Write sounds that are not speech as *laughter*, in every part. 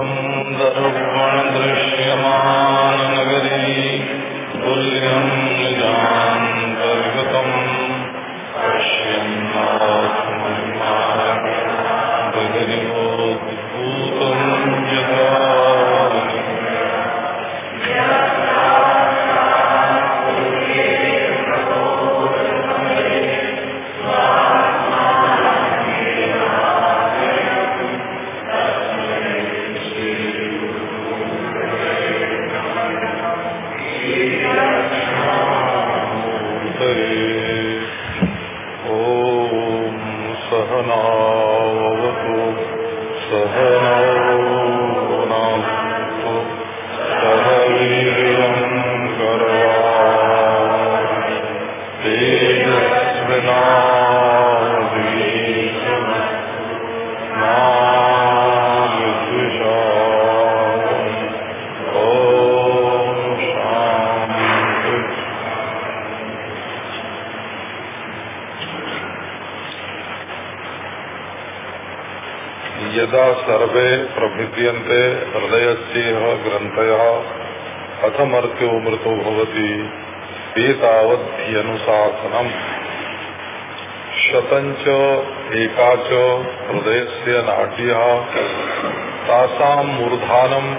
दर्पणदृश्यमाननगरी तुल्यम् निजान्तर्गतम् प्रभिद्यन्ते हृदयस्येह ग्रन्थयः। कथमर्त्यो मृतो भवति। एतावद्ध्यनुशासनम् शतञ्च एकाच हृदयस्य नाड्यः तासाम् मूर्धानम्।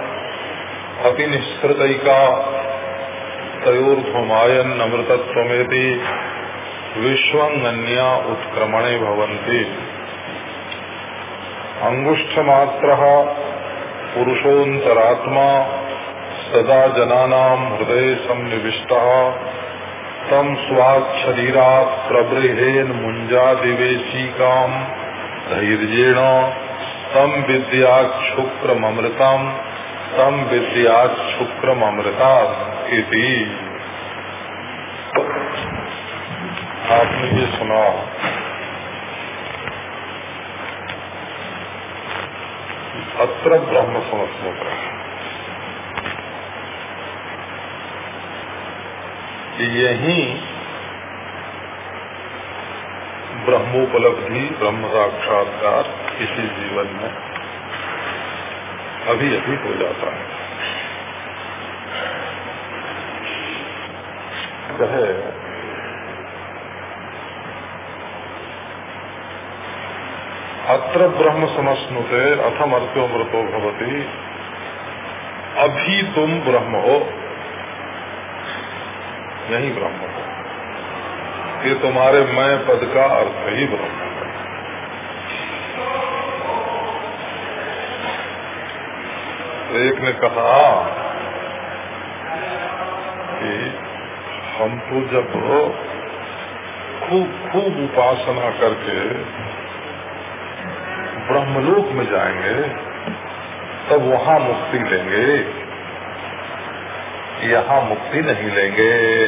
अतिनिःसृतैका तयोर्ध्वमायन्नमृतत्वमेति विश्वङ्गन्या उत्क्रमणे भवन्ति। अंगुष्ठमात्र पुरुषोन्तरात्मा सदा जनानां हृदय सन्निविष्ट तम स्वाक्षरीरा प्रबृहेन मुंजादिवेशिकाम धैर्येण तम विद्याक्षुक्रमृतम तम विद्याक्षुक्रमृता इति। आपने ये सुना। अत्र ब्रह्म समस्मत्र यही ब्रह्मोपलब्धि ब्रह्म साक्षात्कार इसी जीवन में अभी अभी हो जाता है। कहे अत्र ब्रह्म समस्नुते अथम अर्थो मृतो भवती। अभी तुम ब्रह्म हो। यही ब्रह्म हो। ये तुम्हारे मैं पद का अर्थ ही ब्रह्म है। एक ने कहा कि हम तो जब खूब खूब उपासना करके ब्रह्मलोक में जाएँगे, तब वहाँ मुक्ति लेंगे यहाँ मुक्ति नहीं लेंगे।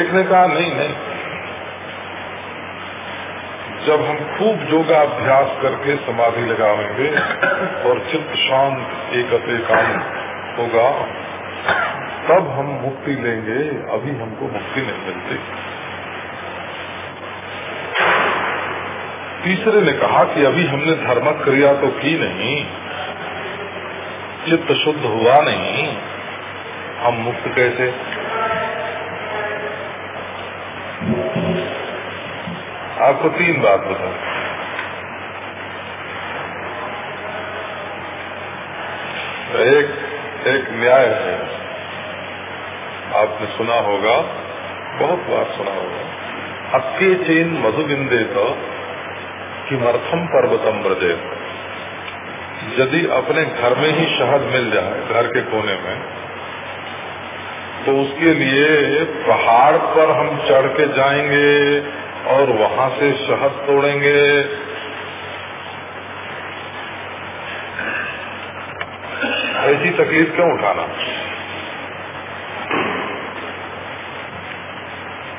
एक ने कहा, नहीं नहीं। जब हम खूब योगाभ्यास करके समाधि लगावेंगे और चित्त शांत एक एकांत होगा, तब हम मुक्ति लेंगे। अभी हमको मुक्ति नहीं मिलती। तीसरे ने कहा कि अभी हमने धर्म क्रिया तो की नहीं चित्त शुद्ध हुआ नहीं। हम मुक्त कैसे? आपको तीन बात बता एक एक न्याय है। आपने सुना होगा, बहुत बार सुना होगा। अक्के चेन मधुबिंदे तो किमर्थम पर्वतम ब्रजे यदि अपने घर में ही शहद मिल जाए, घर के कोने में तो उसके लिए पहाड़ पर हम चढ़ के जाएँगे और वहाँ से शहद तोड़ेंगे। ऐसी तकलीफ़ क्यों उठाना?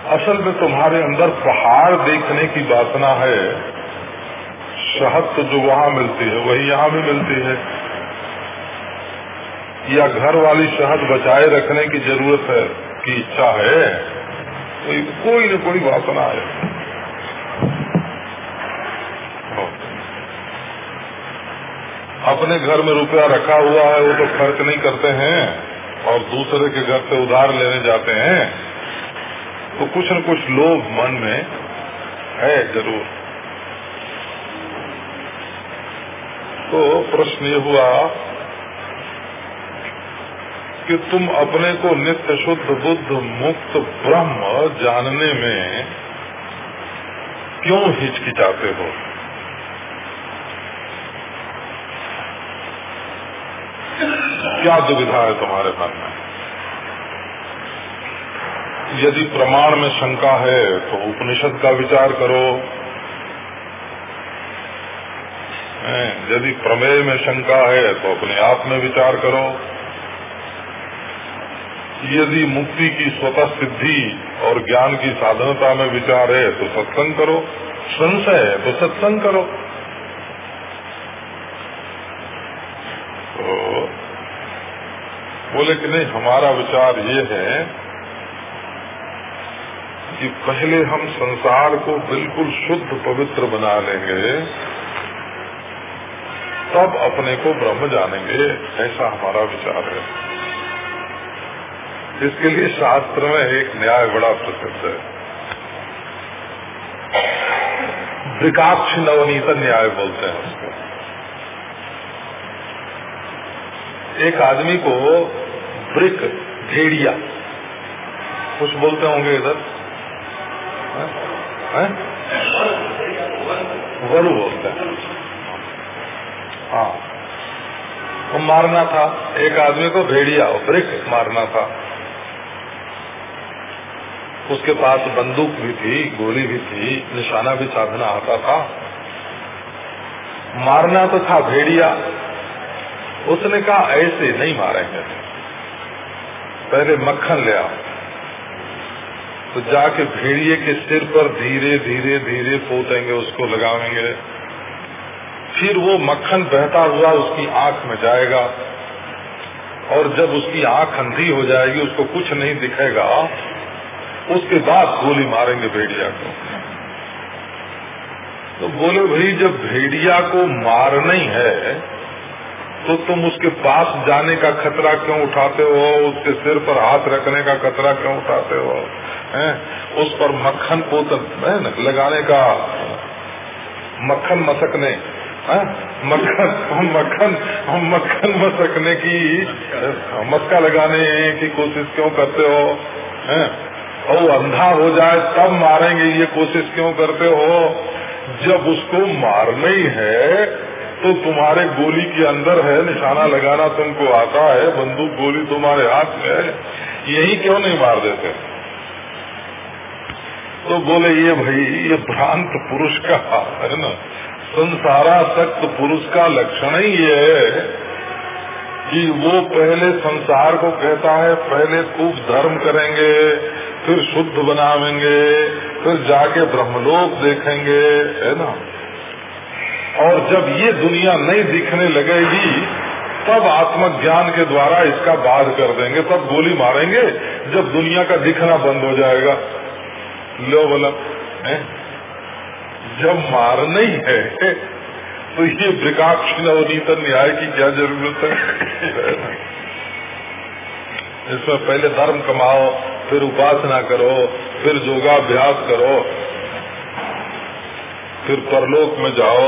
असल में तुम्हारे अंदर पहाड़ देखने की वासना है। शहद तो जो वहाँ मिलती है, वही यहाँ भी मिलती है। या घर वाली शहद बचाए रखने की ज़रूरत है, की इच्छा है तो कोई न कोई वासना है। अपने घर में रुपया रखा हुआ है, वो तो खर्च नहीं करते हैं, और दूसरे के घर से उधार लेने जाते हैं तो कुछ न कुछ लोभ मन में है ज़रूर। तो प्रश्न ये हुआ कि तुम अपने को नित्य शुद्ध, बुद्ध, मुक्त, ब्रह्म जानने में क्यों हिचकिचाते हो? क्या दुविधा है तुम्हारे मन में? यदि प्रमाण में शंका है तो उपनिषद का विचार करो। यदि प्रमेय में शंका है तो अपने आप में विचार करो। यदि मुक्ति की स्वतः सिद्धि और ज्ञान की साधनता में विचार है तो सत्संग करो। संशय है तो सत्संग करो। तो बोले कि नहीं, हमारा विचार ये है कि पहले हम संसार को बिल्कुल शुद्ध पवित्र बना लेंगे। तब अपने को ब्रह्म जानेंगे, ऐसा हमारा विचार है। इसके लिए शास्त्र में एक न्याय बड़ा प्रसिद्ध है। विकाक्ष नवनीत न्याय बोलते हैं उसको। एक आदमी को ब्रिक, भेड़िया, कुछ बोलते होंगे इधर? वरु बोलते हैं। हाँ। वो मारना था। एक आदमी को भेड़िया ब्रिक मारना था। उसके पास बंदूक भी थी, गोली भी थी, निशाना भी साधना आता था। मारना तो था भेड़िया। उसने कहा, ऐसे नहीं मारेंगे। पहले मक्खन ले आओ। तो जाके भेड़िए के सिर पर धीरे धीरे धीरे पोतेंगे, उसको लगाएँगे। फिर वो मक्खन बहता हुआ उसकी आँख में जाएगा और जब उसकी आँख अंधी हो जाएगी, उसको कुछ नहीं दिखेगा, उसके बाद गोली मारेंगे भेड़िया को। तो बोले, भाई, जब भेड़िया को मारना ही है तो तुम उसके पास जाने का खतरा क्यों उठाते हो? उसके सिर पर हाथ रखने का खतरा क्यों उठाते हो? हैं? उस पर मक्खन पोत लगाने का, मक्खन मसकने। हाँ? मक्खन मक्खन मक्खन मसकने की मक्का लगाने की कोशिश क्यों करते हो हैं? और अंधा हो जाए तब मारेंगे, ये कोशिश क्यों करते हो जब उसको मारना ही है तो तुम्हारे गोली के अंदर है, निशाना लगाना तुमको आता है, बंदूक गोली तुम्हारे हाथ में है, यही क्यों नहीं मार देते तो बोले, ये भाई, ये भ्रांत पुरुष का है ना संसारासक्त पुरुष का लक्षण ही ये है कि वो पहले संसार को कहता है, पहले खूब धर्म करेंगे, फिर शुद्ध बनावेंगे, फिर जाके ब्रह्मलोक देखेंगे, है ना? और जब ये दुनिया नहीं दिखने लगेगी, तब आत्मज्ञान के द्वारा इसका बाध कर देंगे, तब गोली मारेंगे, जब दुनिया का दिखना बंद हो जाएगा। लो बोला जब मारना ही है तो ये विकाक्ष नवनीत न्याय की क्या ज़रूरत है? इसमें पहले धर्म कमाओ, फिर उपासना करो, फिर योगाभ्यास करो, फिर परलोक में जाओ,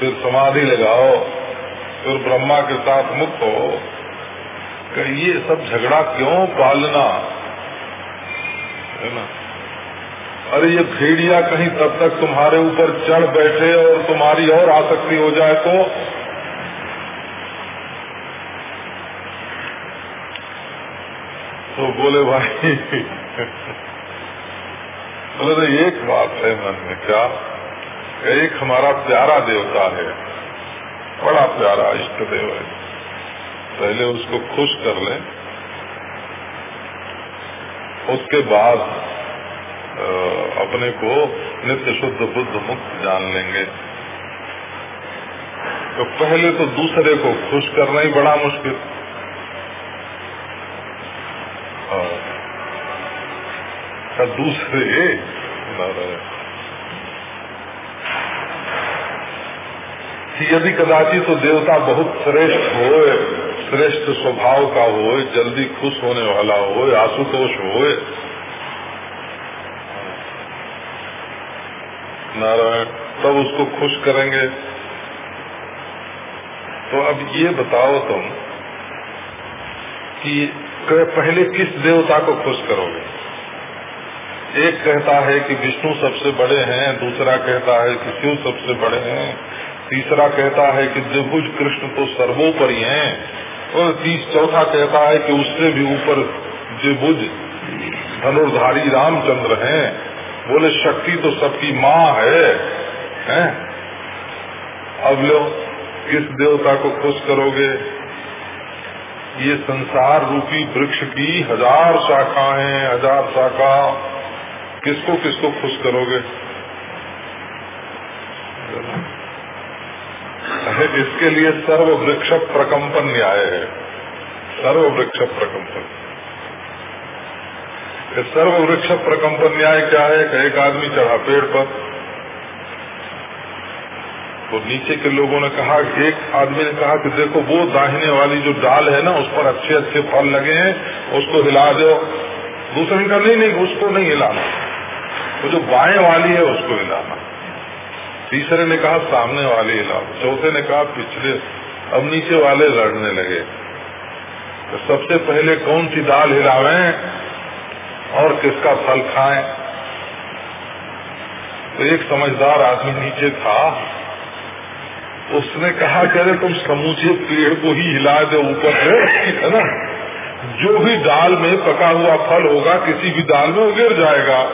फिर समाधि लगाओ, फिर ब्रह्मा के साथ मुक्त हो। ये सब झगड़ा क्यों पालना? है ना? अरे ये भेड़िया कहीं तब तक तुम्हारे ऊपर चढ़ बैठे और तुम्हारी और आसक्ति हो जाए तो? तो बोले भाई, बोले तो एक बात है मन में क्या? एक हमारा प्यारा देवता है, बड़ा प्यारा इष्ट देव है। पहले उसको खुश कर ले, उसके बाद अपने को नित्य शुद्ध, बुद्ध मुक्त जान लेंगे। तो पहले तो दूसरे को खुश करना ही बड़ा मुश्किल। का दूसरे यदि कदाचित तो देवता बहुत श्रेष्ठ हो श्रेष्ठ स्वभाव का हो जल्दी खुश होने वाला हो आशुतोष हो नारायण तब उसको खुश करेंगे। तो अब ये बताओ तुम कि पहले किस देवता को खुश करोगे? एक कहता है कि विष्णु सबसे बड़े हैं, दूसरा कहता है कि शिव सबसे बड़े हैं, तीसरा कहता है कि द्विभुज कृष्ण तो सर्वोपरि हैं, और तीस, चौथा कहता है कि उससे भी ऊपर द्विभुज धनुर्धारी रामचंद्र हैं। बोले, शक्ति तो सबकी माँ है। हैं? अब लो किस देवता को खुश करोगे। ये संसार रूपी वृक्ष की हज़ार शाखाएँ हज़ार शाखा। किसको किसको खुश करोगे? इसके लिए सर्व वृक्ष प्रकम्पन न्याय है। सर्व वृक्ष प्रकम्पन सर्व वृक्ष प्रकम्पन न्याय क्या है एक आदमी चढ़ा पेड़ पर? तो नीचे के लोगों ने कहा, एक आदमी ने कहा कि देखो, वो दाहिने वाली जो डाल है ना, उस पर अच्छे अच्छे फल लगे हैं, उसको हिला दो। दूसरे ने कहा, नहीं नहीं, उसको नहीं हिलाना। वो जो बाएँ वाली है, उसको हिलाना। तीसरे ने कहा, सामने वाले हिलाओ। चौथे ने कहा, पिछले, अब नीचे वाले लड़ने लगे। तो सबसे पहले कौन सी दाल हिलावे और किसका फल खाएँ? तो एक समझदार आदमी नीचे था। उसने कहा, अरे, तुम समूचे पेड़ को ही हिला दो ऊपर से, है ना? जो भी दाल में पका हुआ फल होगा, किसी भी दाल में गिर जाएगा।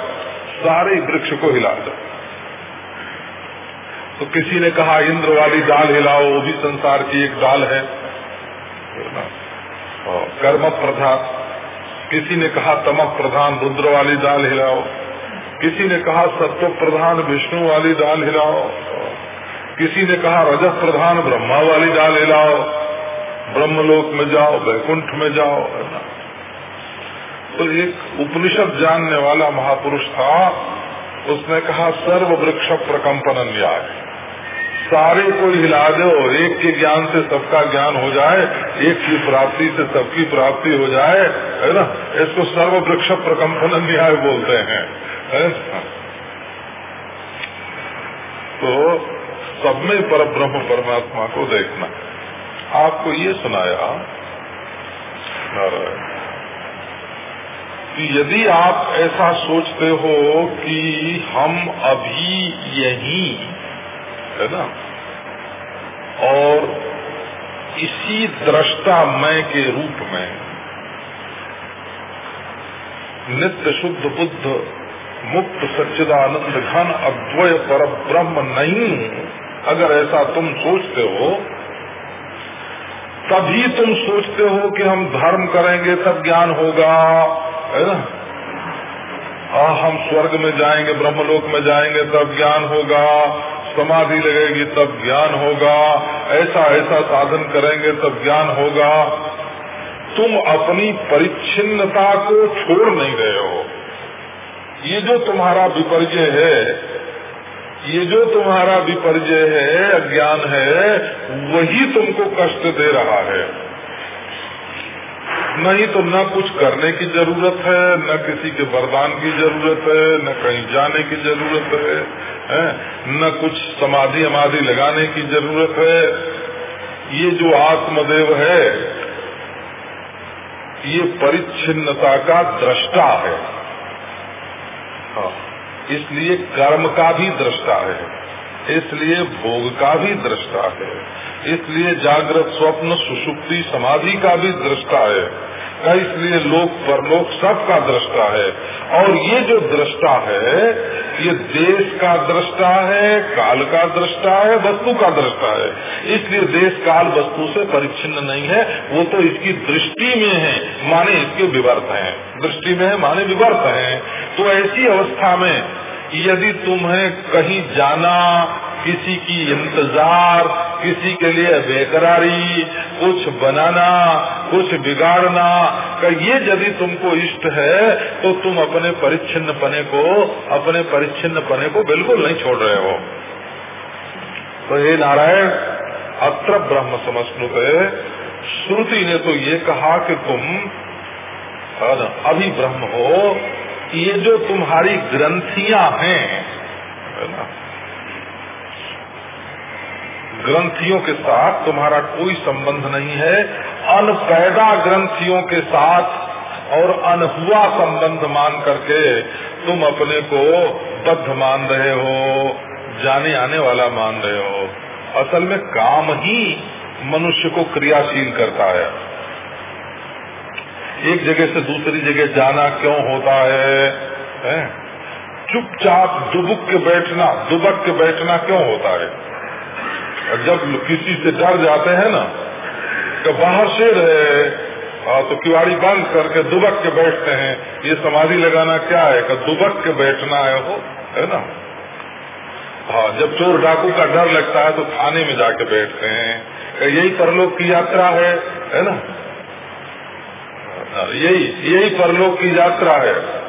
सारे वृक्ष को हिला दो। तो किसी ने कहा, इंद्र वाली दाल हिलाओ, वो भी संसार की एक दाल है। कर्म प्रधान। किसी ने कहा, तमक प्रधान रुद्र वाली दाल हिलाओ। किसी ने कहा, सत्व प्रधान विष्णु वाली दाल हिलाओ। किसी ने कहा, रजत प्रधान ब्रह्मा वाली दाल हिलाओ। ब्रह्मलोक में जाओ, वैकुंठ में जाओ। तो एक उपनिषद जानने वाला महापुरुष था, उसने कहा सर्व वृक्ष प्रकम्पन न्याय। सारे को हिला दो एक के ज्ञान से सबका ज्ञान हो जाए, एक की प्राप्ति से सबकी प्राप्ति हो जाए, है ना इसको सर्व वृक्ष प्रकम्पन न्याय बोलते हैं, है? तो सब में पर ब्रह्म परमात्मा को देखना आपको ये सुनाया कि यदि आप ऐसा सोचते हो कि हम अभी यही है ना? और इसी दृष्टा मय के रूप में नित्य शुद्ध बुद्ध मुक्त सच्चिदानंद घन अद्वय पर ब्रह्म नहीं अगर ऐसा तुम सोचते हो तभी तुम सोचते हो कि हम धर्म करेंगे तब ज्ञान होगा है ना? आ, हम स्वर्ग में जाएँगे ब्रह्मलोक में जाएँगे तब ज्ञान होगा समाधि लगेगी तब ज्ञान होगा। ऐसा ऐसा साधन करेंगे तब ज्ञान होगा। तुम अपनी परिच्छिन्नता को छोड़ नहीं रहे हो। ये जो तुम्हारा विपर्जय है ये जो तुम्हारा विपर्जय है अज्ञान है वही तुमको कष्ट दे रहा है। नहीं तो न कुछ करने की ज़रूरत है न किसी के वरदान की ज़रूरत है न कहीं जाने की ज़रूरत है, है न कुछ समाधि अमाधि लगाने की ज़रूरत है। ये जो आत्मदेव है ये परिच्छिन्नता का दृष्टा है। हाँ, इसलिए कर्म का भी दृष्टा है इसलिए भोग का भी दृष्टा है इसलिए जागृत स्वप्न सुषुप्ति समाधि का भी दृष्टा है। इसलिए लोक परलोक सबका दृष्टा है। और ये जो दृष्टा है, ये देश का दृष्टा है, काल का दृष्टा है, वस्तु का दृष्टा है। इसलिए देश काल वस्तु से परिच्छिन्न नहीं है, वो तो इसकी दृष्टि में है, माने इसके विवर्त हैं। दृष्टि में है, माने विवर्त हैं। तो ऐसी अवस्था में, यदि तुम्हें कहीं जाना किसी की इंतज़ार, किसी के लिए बेकरारी, कुछ बनाना, कुछ बिगाड़ना का ये यदि तुमको इष्ट है तो तुम अपने परिच्छिन्न पने को, अपने परिच्छिन्न पने को बिल्कुल नहीं छोड़ रहे हो। तो हे नारायण, अत्र ब्रह्म समस्नुत श्रुति ने तो ये कहा कि तुम अभी ब्रह्म हो, ये जो तुम्हारी ग्रंथियाँ हैं, है ना? ग्रंथियों के साथ तुम्हारा कोई संबंध नहीं है। अनपैदा ग्रंथियों के साथ और अनहुआ संबंध मान करके तुम अपने को बद्ध मान रहे हो जाने आने वाला मान रहे हो। असल में काम ही मनुष्य को क्रियाशील करता है। एक जगह से दूसरी जगह जाना क्यों होता है, है? चुपचाप दुबुक के बैठना दुबक के बैठना क्यों होता है? जब किसी से डर जाते हैं ना तो बाहर शेर है हाँ, तो किवाड़ी बंद करके दुबक के बैठते हैं। ये समाधि लगाना क्या है? कि दुबक के बैठना है वो है ना? हाँ जब चोर डाकू का डर लगता है तो थाने में जाके बैठते हैं। यही परलोक की यात्रा है है ना? हाँ, यही यही परलोक की यात्रा है।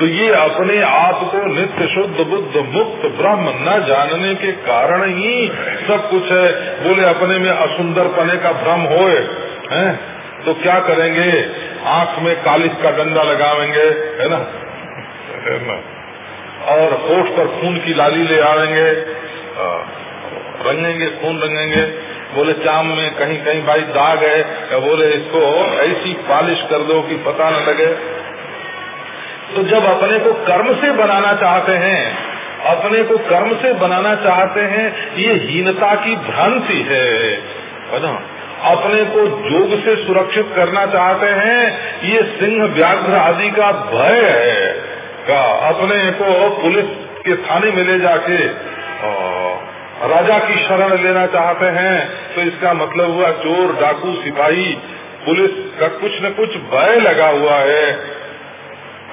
तो ये अपने आप को नित्य शुद्ध, बुद्ध मुक्त, ब्रह्म न जानने के कारण ही सब कुछ है। बोले, अपने में असुंदर पने का भ्रम होए, हैं? तो क्या करेंगे? आँख में कालिश का डंडा लगावेंगे, है ना? और होठ पर खून की लाली ले आवेंगे रंगेंगे, खून रंगेंगे। बोले, चाम में कहीं कहीं भाई दाग है। बोले, इसको ऐसी पालिश कर दो कि पता न लगे। तो जब अपने को कर्म से बनाना चाहते हैं, अपने को कर्म से बनाना चाहते हैं, ये हीनता की भ्रांति है। ना? अपने को जोग से सुरक्षित करना चाहते हैं, ये सिंह व्याघ्र आदि का भय है। का अपने को पुलिस के थाने में ले जाके राजा की शरण लेना चाहते हैं तो इसका मतलब हुआ चोर, डाकू, सिपाही, पुलिस का कुछ न कुछ भय लगा हुआ है।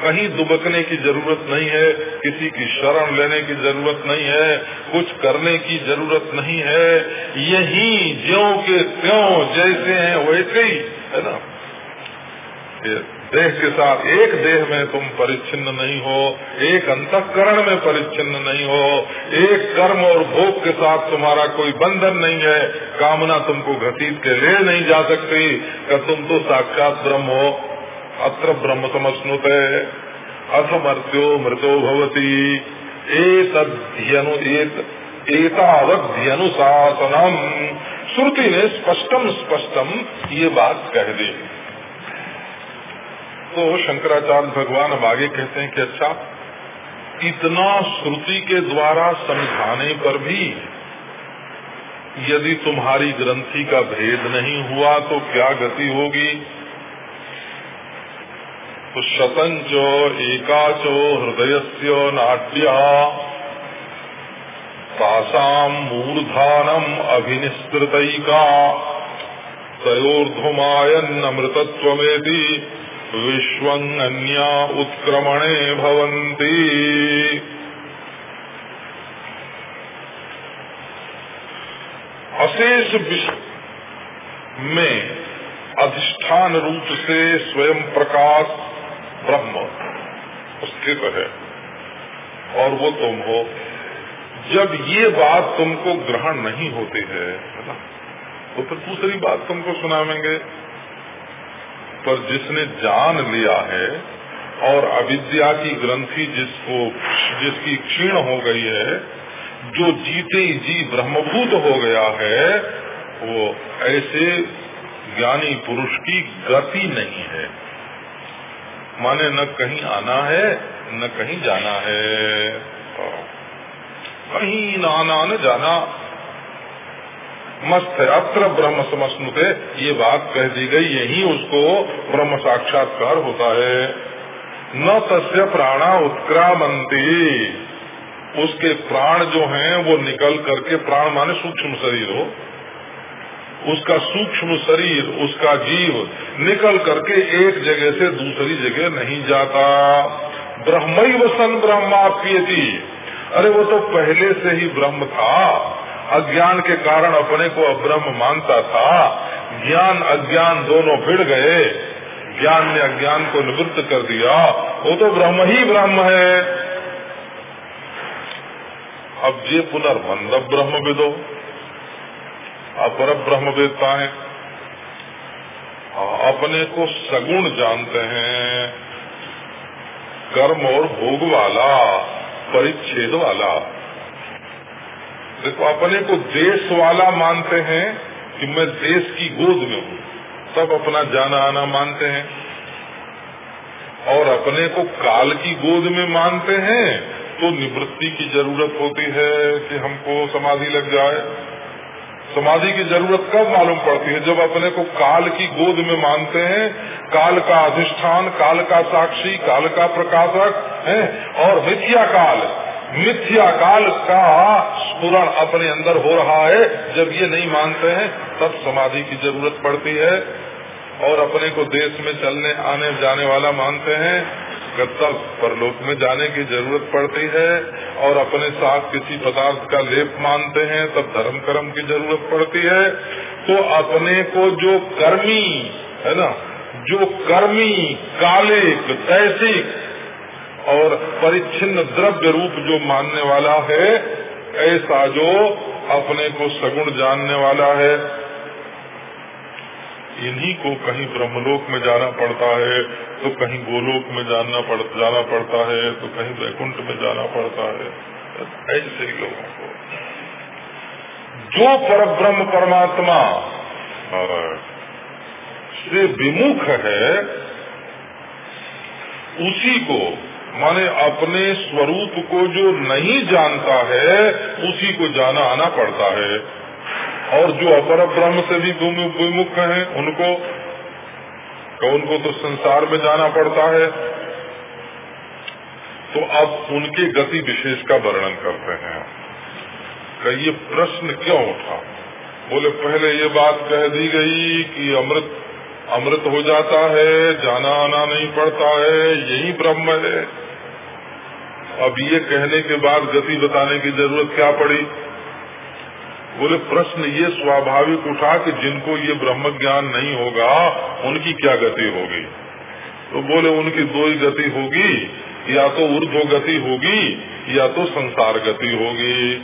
कहीं दुबकने की ज़रूरत नहीं है, किसी की शरण लेने की ज़रूरत नहीं है, कुछ करने की ज़रूरत नहीं है। यही ज्यो के त्यों जैसे हैं, वैसे ही, है ना? देह के साथ एक देह में तुम परिच्छिन्न नहीं हो, एक अंतकरण में परिच्छिन्न नहीं हो, एक कर्म और भोग के साथ तुम्हारा कोई बंधन नहीं है, कामना तुमको घसीट के ले नहीं जा सकती तुम तो साक्षात ब्रह्म हो। अत्र ब्रह्म समस्नुते अथ मर्त्यो मृतो भवती। एतावध्यनुशासनम श्रुति ने स्पष्टम स्पष्टम ये बात कह दी। तो शंकराचार्य भगवान अब आगे कहते हैं कि अच्छा इतना श्रुति के द्वारा समझाने पर भी यदि तुम्हारी ग्रंथि का भेद नहीं हुआ तो क्या गति होगी? तो शतंच एकाचो हृदय से नाट्या तासाम मूर्धानम अभिनिस्तृतैका तयोर्धुमायन्नमृतत्वमेति विश्वन्या उत्क्रमणे भवन्ति। अशेष विश्व में अधिष्ठान रूप से स्वयं प्रकाश ब्रह्म स्थित है। और वो तुम हो। जब ये बात तुमको ग्रहण नहीं होती है तो फिर दूसरी बात तुमको सुनावेंगे। पर जिसने जान लिया है और अविद्या की ग्रंथि जिसको, जिसकी क्षीण हो गई है, जो जीते जी ब्रह्मभूत हो गया है, वो ऐसे ज्ञानी पुरुष की गति नहीं है। माने न कहीं आना है, न कहीं जाना है। कहीं न आना, न जाना। मस्त है। अत्र ब्रह्म समस्नुते, ये बात कह दी गई, यही उसको ब्रह्म साक्षात्कार होता है। न तस्य प्राणा उत्क्रामंती। उसके प्राण जो हैं, वो निकल करके प्राण माने सूक्ष्म शरीर हो। उसका सूक्ष्म शरीर, उसका जीव निकल करके एक जगह से दूसरी जगह नहीं जाता। ब्रह्म सन ब्रह्माप्यति। अरे वो तो पहले से ही ब्रह्म था। अज्ञान के कारण अपने को अब्रह्म मानता था। ज्ञान, अज्ञान दोनों भिड़ गए। ज्ञान ने अज्ञान को निवृत्त कर दिया। वो तो ब्रह्म ही ब्रह्म है। अब ये पुनर्बंध ब्रह्म विदो अपर ब्रह्म वेदता है अपने को सगुण जानते हैं। कर्म और भोग वाला, परिच्छेद वाला। देखो, अपने को देश वाला मानते हैं कि मैं देश की गोद में हूँ। सब अपना जाना आना मानते हैं। और अपने को काल की गोद में मानते हैं तो निवृत्ति की ज़रूरत होती है कि हमको समाधि लग जाए। समाधि की ज़रूरत कब मालूम पड़ती है? जब अपने को काल की गोद में मानते हैं, काल का अधिष्ठान, काल का साक्षी, काल का प्रकाशक, है, और मिथ्या काल मिथ्या काल का स्पुरण अपने अंदर हो रहा है। जब ये नहीं मानते हैं, तब समाधि की ज़रूरत पड़ती है। और अपने को देश में चलने, आने, जाने वाला मानते हैं। तब परलोक में जाने की ज़रूरत पड़ती है और अपने साथ किसी पदार्थ का लेप मानते हैं, तब धर्म कर्म की ज़रूरत पड़ती है। तो अपने को जो कर्मी, है ना, जो कर्मी, कालिक, दैसिक और परिच्छिन्न द्रव्य रूप जो मानने वाला है, ऐसा जो अपने को सगुण जानने वाला है। इन्हीं को कहीं ब्रह्मलोक में जाना पड़ता है तो कहीं गोलोक में जाना पड़, जाना पड़ता है तो कहीं वैकुंठ में जाना पड़ता है। ऐसे लोगों को। जो पर ब्रह्म परमात्मा, से विमुख है, उसी को, माने अपने स्वरूप को जो नहीं जानता है, उसी को जाना आना पड़ता है। और जो अपर ब्रह्म से भी विमुख हैं, उनको तो उनको तो संसार में जाना पड़ता है। तो अब उनके गति विशेष का वर्णन करते हैं। कि ये प्रश्न क्यों उठा? बोले, पहले ये बात कह दी गई कि अमृत अमृत हो जाता है, जाना आना नहीं पड़ता है, यही ब्रह्म है। अब ये कहने के बाद गति बताने की ज़रूरत क्या पड़ी? बोले, प्रश्न ये स्वाभाविक उठा कि जिनको ये ब्रह्म ज्ञान नहीं होगा, उनकी क्या गति होगी? तो बोले, उनकी दो ही गति होगी, या तो ऊर्ध्व गति होगी, या तो संसार गति होगी।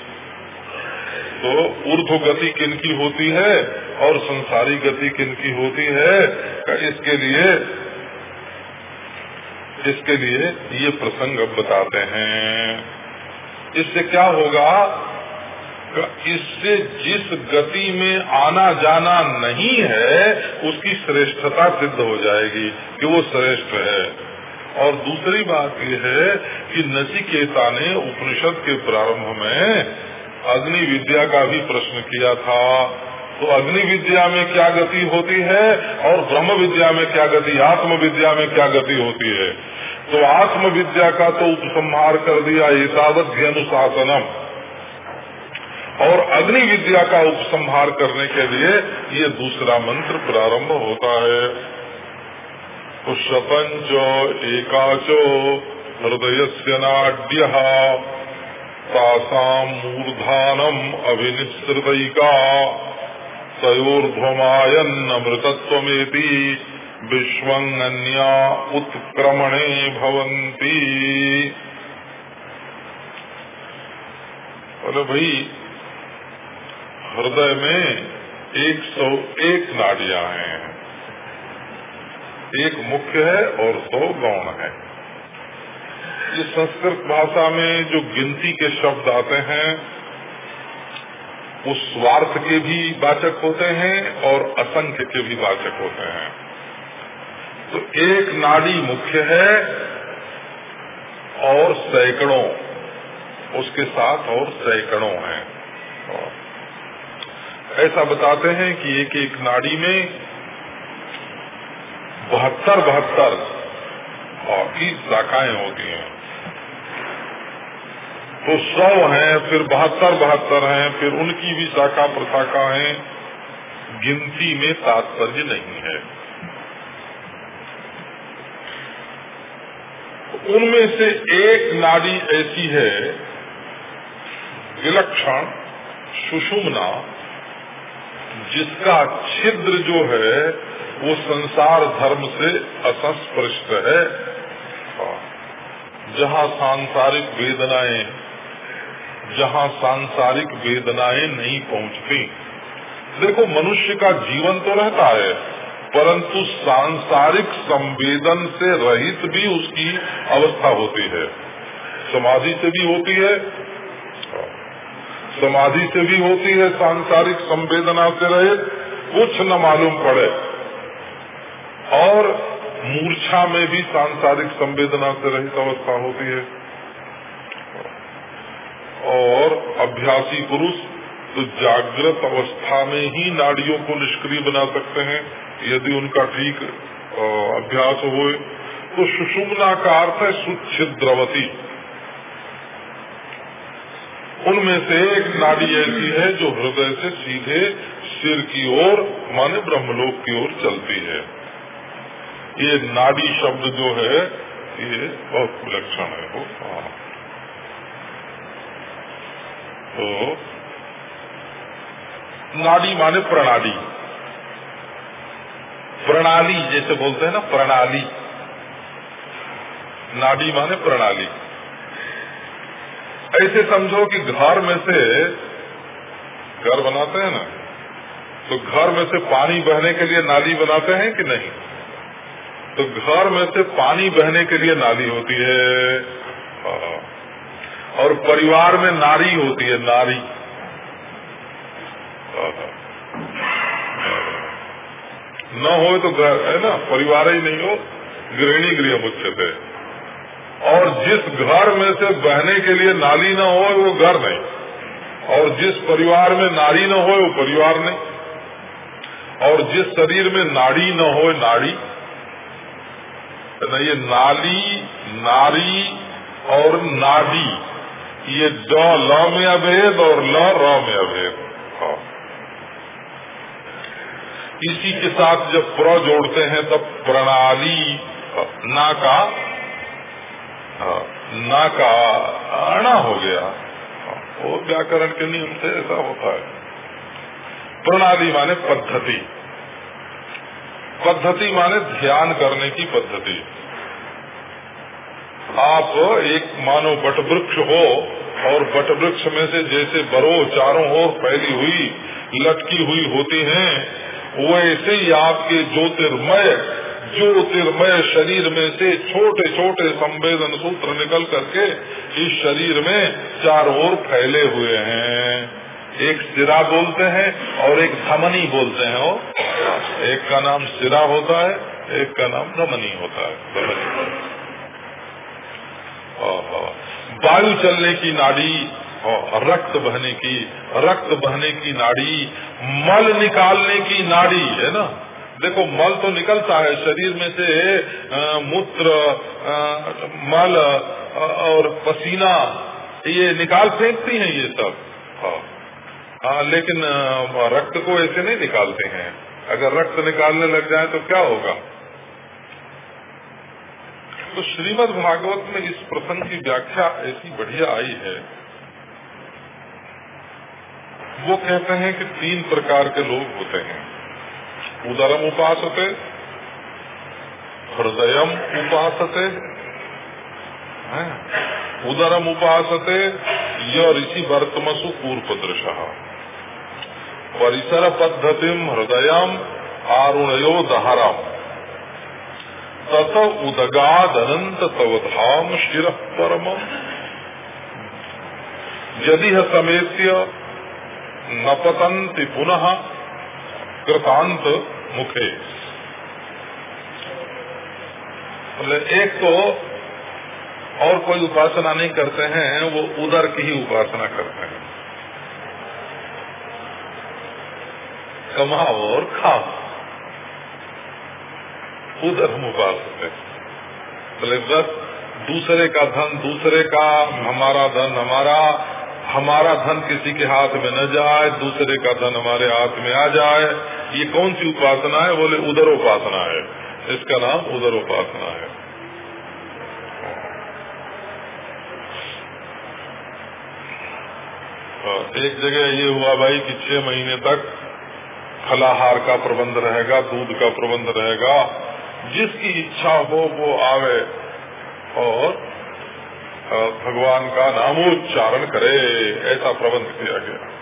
तो ऊर्ध्व गति किनकी होती है, और संसारी गति किनकी होती है? इसके लिए इसके लिए ये प्रसंग अब बताते हैं। इससे क्या होगा इससे जिस गति में आना जाना नहीं है, उसकी श्रेष्ठता सिद्ध हो जाएगी कि वो श्रेष्ठ है। और दूसरी बात यह है कि नचिकेता ने उपनिषद के प्रारंभ में अग्नि विद्या का भी प्रश्न किया था। तो अग्नि विद्या में क्या गति होती है और ब्रह्म विद्या में क्या गति, आत्म विद्या में क्या गति होती है? तो आत्म विद्या का तो उपसंहार कर दिया एतावत अनुशासनम और अग्नि विद्या का उपसंहार करने के लिए ये दूसरा मंत्र प्रारंभ होता है। तो शतंच एकाचो हृदय से नाड्य मूर्धानम अभिनिश्रितका तयोर्ध्वमायन अमृतत्वेति विश्वन्या उत्क्रमणे भवंती बोले भाई हृदय में एक सौ एक नाड़ियाँ हैं। एक मुख्य है और सौ गौण है। इस संस्कृत भाषा में जो गिनती के शब्द आते हैं उस स्वार्थ के भी वाचक होते हैं और असंख्य के भी वाचक होते हैं। तो एक नाड़ी मुख्य है और सैकड़ों, उसके साथ और सैकड़ों हैं। ऐसा बताते हैं कि एक एक नाड़ी में बहत्तर बहत्तर की शाखाएँ होती हैं। तो सौ हैं, फिर बहत्तर बहत्तर हैं, फिर उनकी भी शाखा प्रशाखा है। गिनती में तात्पर्य नहीं है। उनमें से एक नाड़ी ऐसी है, विलक्षण, सुषुम्ना। जिसका छिद्र जो है, वो संसार धर्म से असंस्पृष्ट है। जहाँ सांसारिक वेदनाएँ, जहाँ सांसारिक वेदनाएँ नहीं पहुँचती। देखो, मनुष्य का जीवन तो रहता है, परंतु सांसारिक संवेदन से रहित भी उसकी अवस्था होती है। समाधि से भी होती है समाधि से भी होती है, सांसारिक संवेदना से रहित कुछ न मालूम पड़े। और मूर्छा में भी सांसारिक संवेदना से रहित अवस्था होती है। और अभ्यासी पुरुष तो जागृत अवस्था में ही नाड़ियों को निष्क्रिय बना सकते हैं। यदि उनका ठीक अभ्यास हो तो सुषुम्ना का अर्थ है सुच्छिद्रवती। उनमें से एक नाड़ी ऐसी है जो हृदय से सीधे सिर की ओर, माने ब्रह्मलोक की ओर चलती है। ये नाड़ी शब्द जो है, ये बहुत विलक्षण है। वो हाँ। तो नाड़ी माने प्रणाली। प्रणाली, जैसे बोलते हैं ना, प्रणाली। नाड़ी माने प्रणाली। ऐसे समझो कि घर में से घर बनाते हैं ना तो घर में से पानी बहने के लिए नाली बनाते हैं कि नहीं? तो घर में से पानी बहने के लिए नाली होती है। हाँ। और परिवार में नारी होती है, नारी। न हो तो घर, है ना, परिवार ही नहीं हो, गृहिणी गृह मुच्छते और जिस घर में से बहने के लिए नाली न हो, वो घर नहीं। और जिस परिवार में नारी न हो, वो परिवार नहीं। और जिस शरीर में नाड़ी न हो, नाड़ी। ये नाली, नारी और नाडी, ये ड ल में अभेद और ल, र में अभेद। हाँ। इसी के साथ जब प्र जोड़ते हैं, तब प्रणाली, ना का ना का आना हो गया। वो व्याकरण के नियम से ऐसा होता है। प्रणाली माने पद्धति। पद्धति माने ध्यान करने की पद्धति। आप एक मानो बट वृक्ष हो, और बट वृक्ष में से जैसे बरो चारों ओर फैली हुई, लटकी हुई होती हैं, वैसे ही आपके ज्योतिर्मय ज्योतिर्मय शरीर में से छोटे छोटे संवेदन सूत्र निकल करके इस शरीर में चार ओर फैले हुए हैं। एक सिरा बोलते हैं और एक धमनी बोलते हैं। वो एक का नाम सिरा होता है, एक का नाम धमनी होता है। वायु चलने की नाड़ी रक्त बहने की, रक्त बहने की नाड़ी, मल निकालने की नाड़ी, है ना? देखो मल तो निकलता है शरीर में से मूत्र मल और पसीना ये निकाल फेंकती हैं ये सब। हाँ, हाँ लेकिन रक्त को ऐसे नहीं निकालते हैं। अगर रक्त निकालने लग जाए तो क्या होगा? तो श्रीमद भागवत में इस प्रसंग की व्याख्या ऐसी बढ़िया आई है। वो कहते हैं कि तीन प्रकार के लोग होते हैं। उदरम उपासते, हृदयम उपासते उदरम उपासते ऋषि वर्तमसु पूर्व दृश परिसर पद्धति हृदयम आरुणयो दहरम। तत उदगाद अनंत तवधाम शिर परम यदि समेत्य न पतंति पुनः कृतांत मुखे। एक तो और कोई उपासना नहीं करते हैं, वो उदर की ही उपासना करते हैं। कमाओ और खाओ उधर हम उपास बोले बस दूसरे का धन, दूसरे का हमारा धन, हमारा हमारा धन किसी के हाथ में न जाए, दूसरे का धन हमारे हाथ में आ जाए। ये कौन सी उपासना है? बोले उधर उपासना है। इसका नाम उधर उपासना है। एक जगह ये हुआ भाई कि छह महीने तक फलाहार का प्रबंध रहेगा, दूध का प्रबंध रहेगा। जिसकी इच्छा हो वो आवे और भगवान का नामोच्चारण करे। ऐसा प्रबंध किया गया।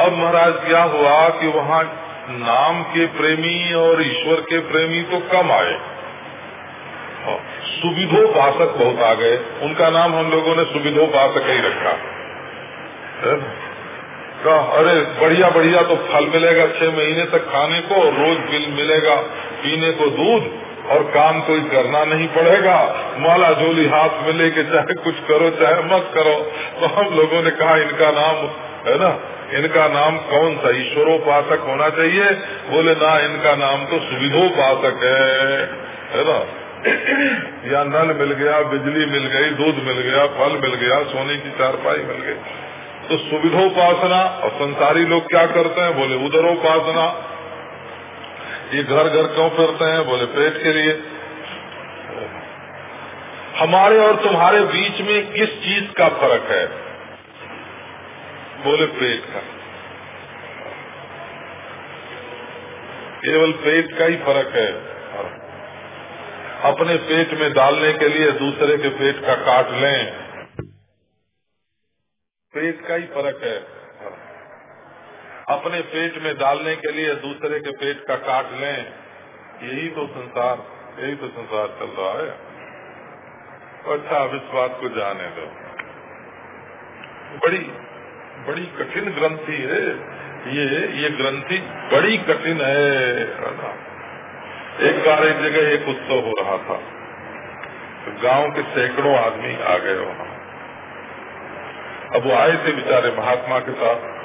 अब महाराज, क्या हुआ कि वहाँ नाम के प्रेमी और ईश्वर के प्रेमी तो कम आए। सुविधोपासक बहुत आ गए। उनका नाम हम लोगों ने सुविधोपासक ही रखा। का अरे बढ़िया बढ़िया तो फल मिलेगा छह महीने तक खाने को, रोज बिल मिलेगा, पीने को दूध, और काम कोई करना नहीं पड़ेगा। माला झोली हाथ में लेके चाहे कुछ करो, चाहे मत करो। तो हम लोगों ने कहा, इनका नाम, है ना? इनका नाम कौन सा? ईश्वरोपासक होना चाहिए। बोले, ना, इनका नाम तो सुविधोपासक है। है ना? *clears throat* या नल मिल गया, बिजली मिल गई, दूध मिल गया, फल मिल गया, सोने की चारपाई मिल गई। तो सुविधोपासना, और संसारी लोग क्या करते हैं? बोले, उदरोपासना। ये घर घर क्यों फिरते हैं? बोले, पेट के लिए। हमारे और तुम्हारे बीच में किस चीज़ का फ़र्क है? बोले पेट का। केवल पेट का ही फ़र्क है। अपने पेट में डालने के लिए दूसरे के पेट का काट लें। पेट का ही फ़र्क है। अपने पेट में डालने के लिए दूसरे के पेट का काट लें। यही तो संसार, यही तो संसार चल रहा है। अच्छा अब इस बात को जाने दो। बड़ी बड़ी कठिन ग्रंथि है। ये ये ग्रंथि बड़ी कठिन है एक बार एक जगह एक उत्सव हो रहा था। तो गाँव के सैकड़ों आदमी आ गए वहाँ। अब वो आए थे बेचारे महात्मा के साथ।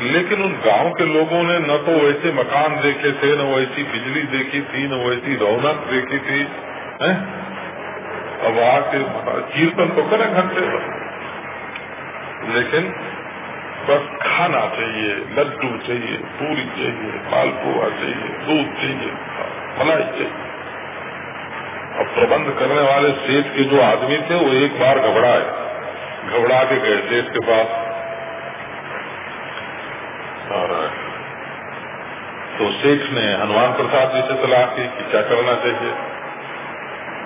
लेकिन उन गाँव के लोगों ने न तो वैसे मकान देखे थे, न वैसी बिजली देखी थी, न वैसी रौनक देखी थी, है? अब आके कीर्तन तो करें घंटे लेकिन बस खाना चाहिए, लड्डू चाहिए, पूरी चाहिए मालपुआ चाहिए, दूध चाहिए, मलाई चाहिए। अब प्रबंध करने वाले सेठ के जो आदमी थे, वो एक बार घबराए। घबरा के गए थे के पास। और तो सेठ ने हनुमान प्रसाद जी से सलाह की कि क्या करना चाहिए?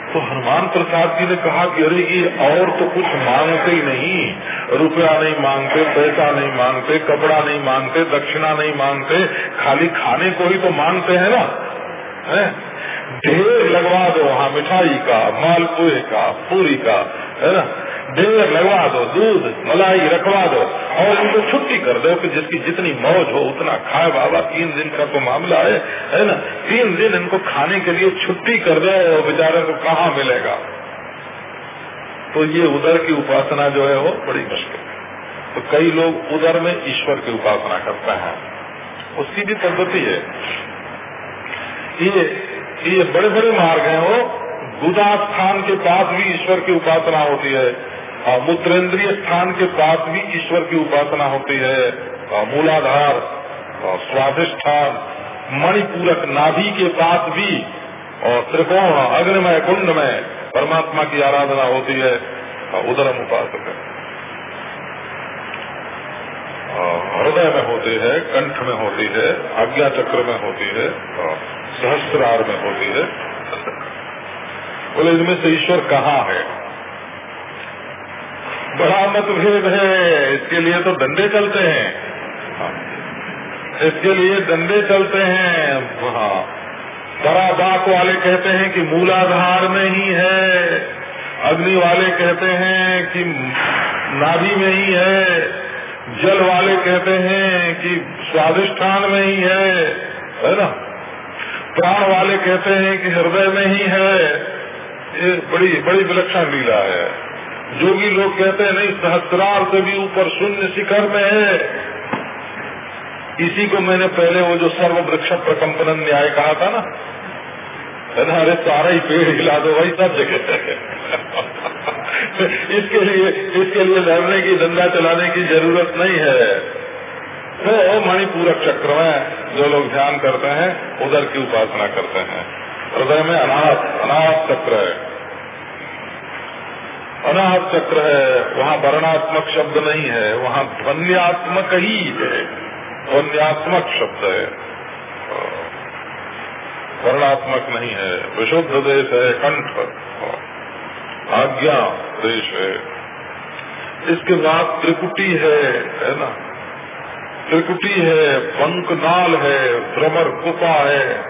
तो हनुमान प्रसाद जी ने कहा कि अरे, ये और तो कुछ मांगते ही नहीं। रुपया नहीं मांगते, पैसा नहीं मांगते, कपड़ा नहीं मांगते, दक्षिणा नहीं मांगते, खाली खाने को ही तो मांगते हैं ना। है? ढेर लगवा दो वहाँ मिठाई का, मालपुए का, पूरी का, है ना? ढेर लगवा दो, दूध, मलाई रखवा दो। और उनको छुट्टी कर दो कि जिसकी जितनी मौज हो, उतना खाए। बाबा, तीन दिन का तो मामला है है ना? तीन दिन इनको खाने के लिए छुट्टी कर दो और बेचारे को कहाँ मिलेगा? तो ये उदर की उपासना जो है वो बड़ी मुश्किल तो कई लोग उदर में ईश्वर की उपासना करते हैं। उसकी भी पद्धति है। ये ये बड़े बड़े मार्ग हैं वो। बुधा स्थान के पास भी ईश्वर की उपासना होती है। मूत्रेंद्रिय स्थान के पास भी ईश्वर की उपासना होती है। मूलाधार स्वाधिष्ठान, मणिपूरक नाभि के पास भी, और त्रिकोण अग्निमय कुंड में परमात्मा की आराधना होती है। उदरम उपासक। है हृदय में होती है, कंठ में होती है, आज्ञा चक्र में होती है सहस्त्रार में होती है। बोले, इनमें से ईश्वर कहाँ है? बड़ा मतभेद है। इसके लिए तो डंडे चलते हैं। इसके लिए डंडे चलते हैं। हाँ। पराबाक वाले कहते हैं कि मूलाधार में ही है। अग्नि वाले कहते हैं कि नाभि में ही है। जल वाले कहते हैं कि स्वादिष्ठान में ही है। है ना? प्राण वाले कहते हैं कि हृदय में ही है। ये बड़ी बड़ी विलक्षण लीला है। जोगी लोग कहते हैं, नहीं सहस्त्रार से भी ऊपर शून्य शिखर में है। इसी को मैंने पहले वो जो सर्व वृक्ष प्रकम्पन न्याय कहा था ना अरे सारा ही पेड़ हिला दो वही सब जगह। *laughs* इसके लिए इसके लिए लड़ने की, धंधा चलाने की ज़रूरत नहीं है। तो मणिपूरक चक्र में जो लोग ध्यान करते हैं, उधर की उपासना करते हैं। हृदय में अनाथ अनाथ चक्र है। अनाहत चक्र है, वहाँ वर्णात्मक शब्द नहीं है, वहाँ ध्वन्यात्मक ही है। ध्वन्यात्मक शब्द है। वर्णात्मक नहीं है। विशुद्ध देश है, कंठ। आज्ञा देश है। इसके बाद त्रिकुटी है है ना? त्रिकुटी है पंकनाल है, भ्रमर कुपा है।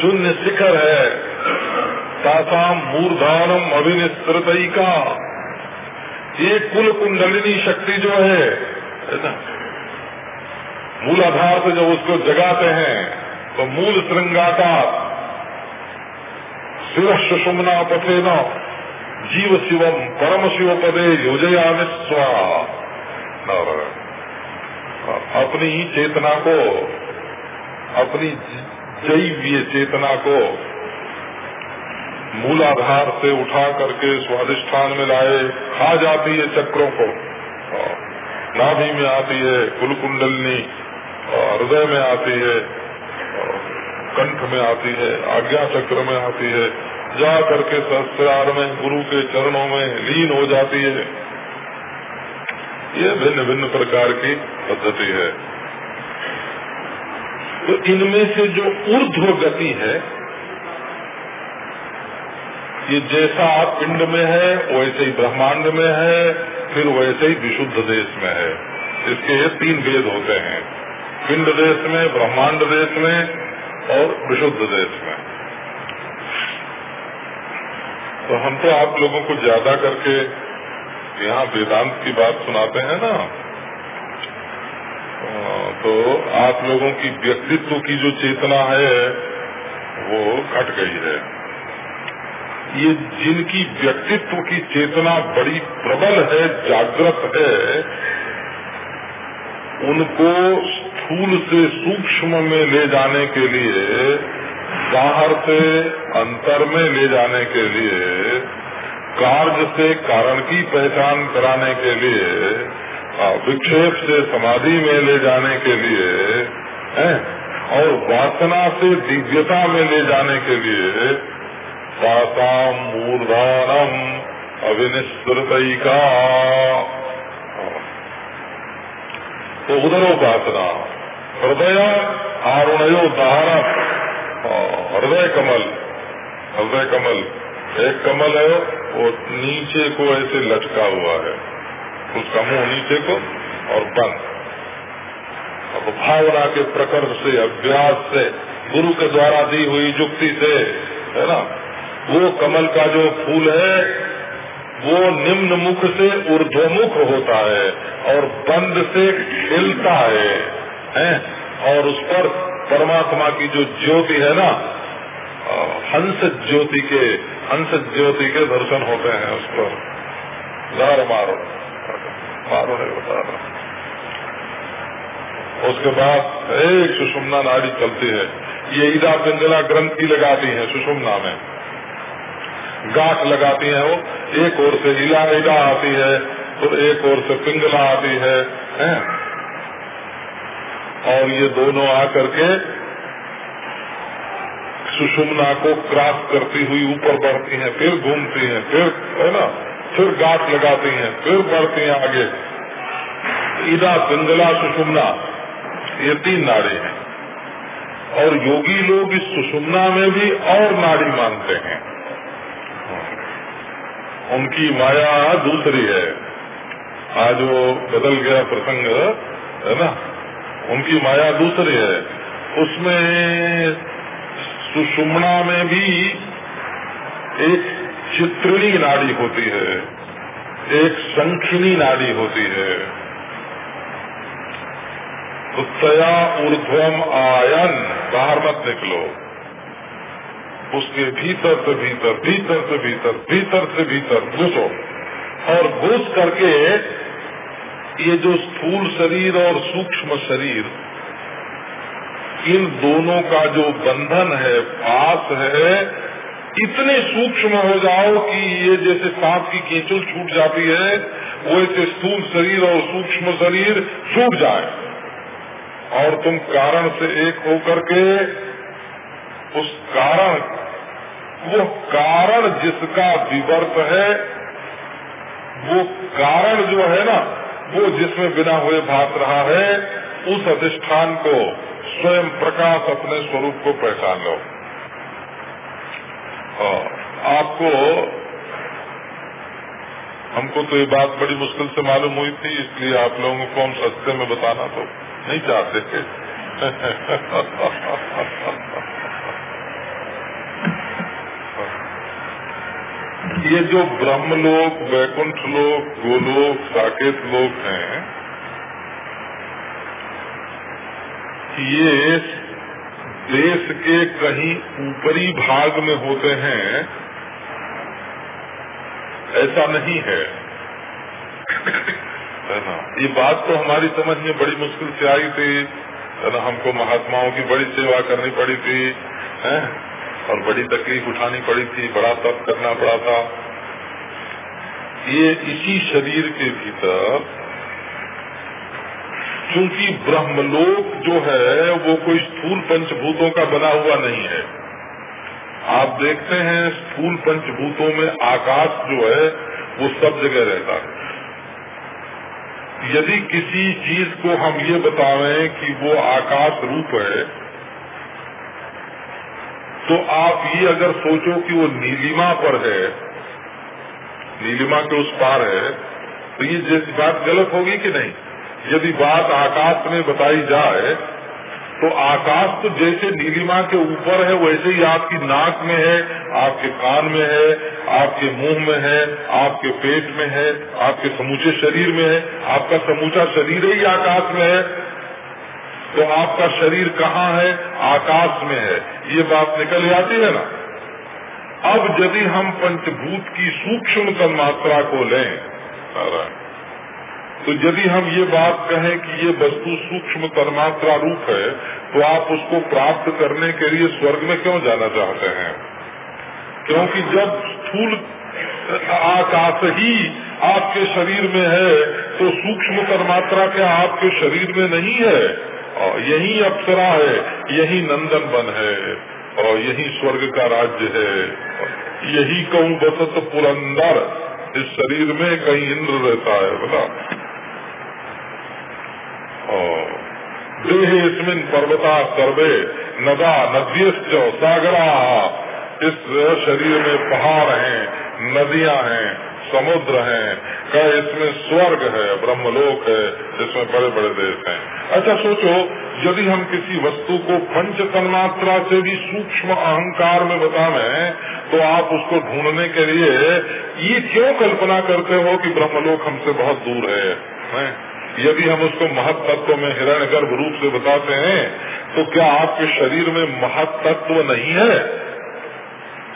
शून्य शिखर है। तासाम मूर्धानम अभिनिस्तृत का ये कुल कुंडलिनी शक्ति जो है मूलाधार से जब उसको जगाते हैं तो मूल श्रृंगाकार शिव सुषुमना पथे न जीव शिवम, परम शिव पदे योजया अपनी ही चेतना को, अपनी जैवीय चेतना को मूलाधार से उठा करके स्वादिष्ठान में लाए। खा जाती है चक्रों को नाभि में आती है कुल कुलकुंडलनी हृदय में आती है कंठ में आती है, आज्ञा चक्र में आती है। जा करके सहस्त्रार में गुरु के चरणों में लीन हो जाती है। ये भिन्न भिन्न प्रकार की पद्धति है। तो इनमें से जो ऊर्ध्व गति है ये जैसा पिंड में है, वैसे ही ब्रह्मांड में है, फिर वैसे ही विशुद्ध देश में है। इसके तीन भेद होते हैं। पिंड देश में, ब्रह्मांड देश में और विशुद्ध देश में। तो हम तो आप लोगों को ज़्यादा करके यहाँ वेदांत की बात सुनाते हैं ना। तो आप लोगों की व्यक्तित्व की जो चेतना है, वो घट गई है। ये जिनकी व्यक्तित्व की चेतना बड़ी प्रबल है, जागृत है, उनको स्थूल से सूक्ष्म में ले जाने के लिए, बाहर से अंतर में ले जाने के लिए, कार्य से कारण की पहचान कराने के लिए विक्षेप से समाधि में ले जाने के लिए, है, और वासना से दिव्यता में ले जाने के लिए सासाम मूर्धानम अभिनिश्चित का तो उदरोपासना, हृदय आरुणयो धारण हृदय कमल हृदय कमल, एक कमल है, वो नीचे को ऐसे लटका हुआ है। उसका मुँह नीचे को और बंद। अब भावना के प्रकर्ष से, अभ्यास से, गुरु के द्वारा दी हुई युक्ति से, है ना? वो कमल का जो फूल है वो निम्न मुख से ऊर्ध्वमुख होता है और बंद से खिलता है, है? और उस पर परमात्मा की जो ज्योति है ना हंस ज्योति के हंस ज्योति के दर्शन होते हैं उस पर। दार मारो। मारो है बता रहा उसके बाद एक सुषुम्ना नाड़ी चलती है। ये ईदा पिंगला ग्रंथि लगाती है सुषुम्ना में। गांठ लगाती है वो एक ओर से इला ईदा आती है तो एक ओर से पिंगला आती है, है? और ये दोनों आकर के सुषुमना को क्रॉस करती हुई ऊपर बढ़ती हैं फिर घूमती हैं फिर है ना? फिर गांठ लगाती हैं फिर बढ़ती हैं आगे। ईदा पिंगला सुषुमना ये तीन नाड़ी हैं। और योगी लोग इस सुषुमना में भी और नाड़ी मानते हैं। उनकी माया दूसरी है। आज वो बदल गया प्रसंग, है ना? उनकी माया दूसरी है। उसमें, सुषुम्ना में भी एक चित्रिणी नाड़ी होती है। एक संखिनी नाड़ी होती है। उत्तया ऊर्ध्वम आयन, बाहर मत निकलो। उसके भीतर से भीतर भीतर से भीतर भीतर से भीतर घुसो और घुस करके ये जो स्थूल शरीर और सूक्ष्म शरीर, इन दोनों का जो बंधन है, पास है, इतने सूक्ष्म हो जाओ कि ये जैसे सांप की केचुल छूट जाती है, वैसे स्थूल शरीर और सूक्ष्म शरीर छूट जाए। और तुम कारण से एक होकर के उस कारण वो कारण जिसका विवर्त है, वो कारण जो है ना, वो जिसमें बिना हुए भाग रहा है, उस अधिष्ठान को स्वयं प्रकाश अपने स्वरूप को पहचान लो। आपको, हमको तो ये बात बड़ी मुश्किल से मालूम हुई थी, इसलिए आप लोगों को हम सस्ते में बताना तो नहीं चाहते थे। *laughs* ये जो ब्रह्मलोक वैकुंठ लोक, गोलोक, साकेत लोक हैं, ये देश के कहीं ऊपरी भाग में होते हैं, ऐसा नहीं है। ये बात तो हमारी समझ में बड़ी मुश्किल से आई थी। हमको महात्माओं की बड़ी सेवा करनी पड़ी थी। है? और बड़ी तकलीफ़ उठानी पड़ी थी, बड़ा तप करना पड़ा था। ये इसी शरीर के भीतर क्योंकि ब्रह्मलोक जो है, वो कोई स्थूल पंचभूतों का बना हुआ नहीं है। आप देखते हैं, स्थूल पंचभूतों में आकाश जो है, वो सब जगह रहता है। यदि किसी चीज़ को हम ये बतावें कि वो आकाश रूप है तो आप ये अगर सोचो कि वो नीलिमा पर है, नीलिमा के उस पार है तो ये जैसी बात गलत होगी कि नहीं? यदि बात आकाश में बताई जाए तो आकाश तो जैसे नीलिमा के ऊपर है, वैसे ही आपकी नाक में है, आपके कान में है, आपके मुँह में है, आपके पेट में है, आपके समूचे शरीर में है, आपका समूचा शरीर ही आकाश में है तो आपका शरीर कहाँ है? आकाश में है। ये बात निकल जाती है ना? अब यदि हम पंचभूत की सूक्ष्म तन्मात्रा को लें तो यदि हम ये बात कहें कि ये वस्तु सूक्ष्म तन्मात्रा रूप है तो आप उसको प्राप्त करने के लिए स्वर्ग में क्यों जाना चाहते हैं? क्योंकि जब स्थूल आकाश ही आपके शरीर में है तो सूक्ष्म तन्मात्रा क्या आपके शरीर में नहीं है? यही अप्सरा है, यही नंदन बन है, और यही स्वर्ग का राज्य है। यही कहूँ बसत पुरंदर इस शरीर में कहीं इंद्र रहता है बोला देह इसमिन पर्वता सर्वे, नदा नद्यश्च सागरा। इस शरीर में पहाड़ हैं, नदियाँ हैं समुद्र हैं कहे इसमें स्वर्ग है ब्रह्मलोक है जिसमें बड़े बड़े देश हैं अच्छा सोचो यदि हम किसी वस्तु को पंच तन्मात्रा से भी सूक्ष्म अहंकार में बतावे तो आप उसको ढूँढने के लिए ये क्यों कल्पना करते हो कि ब्रह्मलोक हमसे बहुत दूर है, है? यदि हम उसको महत तत्व में हिरण गर्भ रूप से बताते हैं तो क्या आपके शरीर में महत तत्व नहीं है,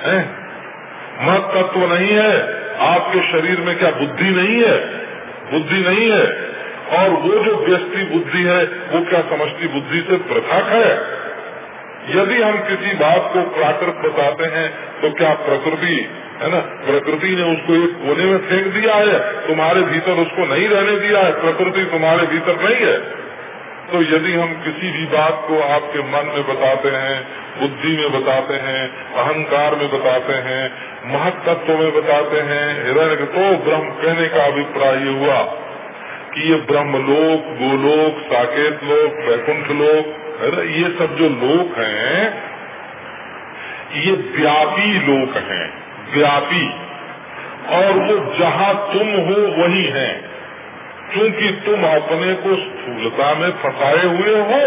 है? महत तत्व नहीं है। आपके शरीर में क्या बुद्धि नहीं है? बुद्धि नहीं है। और वो जो व्यस्ति बुद्धि है, वो क्या समष्टि बुद्धि से पृथक है? यदि हम किसी बात को प्राकृत बताते हैं तो क्या प्रकृति, है ना? प्रकृति ने उसको एक कोने में फेंक दिया है। तुम्हारे भीतर उसको नहीं रहने दिया है। प्रकृति तुम्हारे भीतर नहीं है। तो यदि हम किसी भी बात को आपके मन में बताते हैं, बुद्धि में बताते हैं, अहंकार में बताते हैं महत्व में बताते हैं हिरण्य तो ब्रह्म कहने का अभिप्राय ये हुआ कि ये ब्रह्म लोक गोलोक, साकेत लोक, वैकुंठ लोक ये सब जो लोक हैं, ये व्यापी लोक हैं, व्यापी। और वो जहाँ तुम हो, वही हैं। क्योंकि तुम अपने को स्थूलता में फंसाए हुए हो,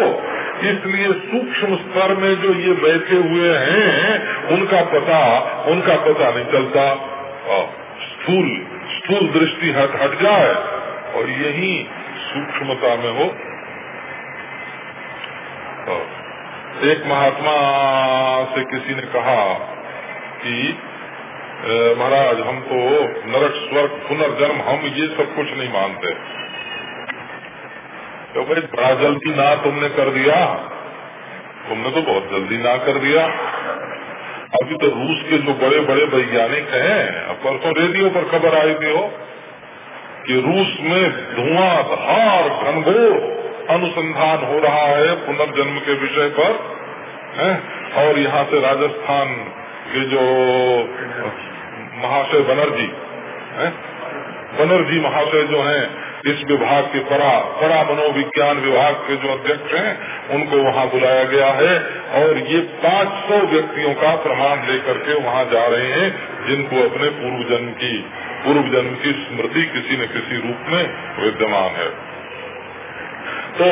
इसलिए सूक्ष्म स्तर में जो ये बैठे हुए हैं, उनका पता उनका पता नहीं चलता। स्थूल स्थूल दृष्टि हट हट जाए, और यही सूक्ष्मता में हो। एक महात्मा से किसी ने कहा कि महाराज, हम तो नरक, स्वर्ग, पुनर्जन्म, हम ये सब कुछ नहीं मानते। तो भाई बड़ा जल्दी ना तुमने कर दिया, तुमने तो बहुत जल्दी ना कर दिया अभी तो रूस के जो बड़े बड़े वैज्ञानिक हैं परसों रेडियो पर खबर आई थी हो कि रूस में धुआँ धार घनघोर अनुसंधान हो रहा है पुनर्जन्म के विषय पर, है? और यहाँ से राजस्थान के जो महाशय बनर्जी बनर्जी महाशय जो हैं इस विभाग के परा परा मनोविज्ञान विभाग के जो अध्यक्ष हैं उनको वहाँ बुलाया गया है और ये 500 व्यक्तियों का प्रमाण लेकर के वहाँ जा रहे हैं जिनको अपने पूर्व जन्म की पूर्व जन्म की स्मृति किसी न किसी रूप में विद्यमान है। तो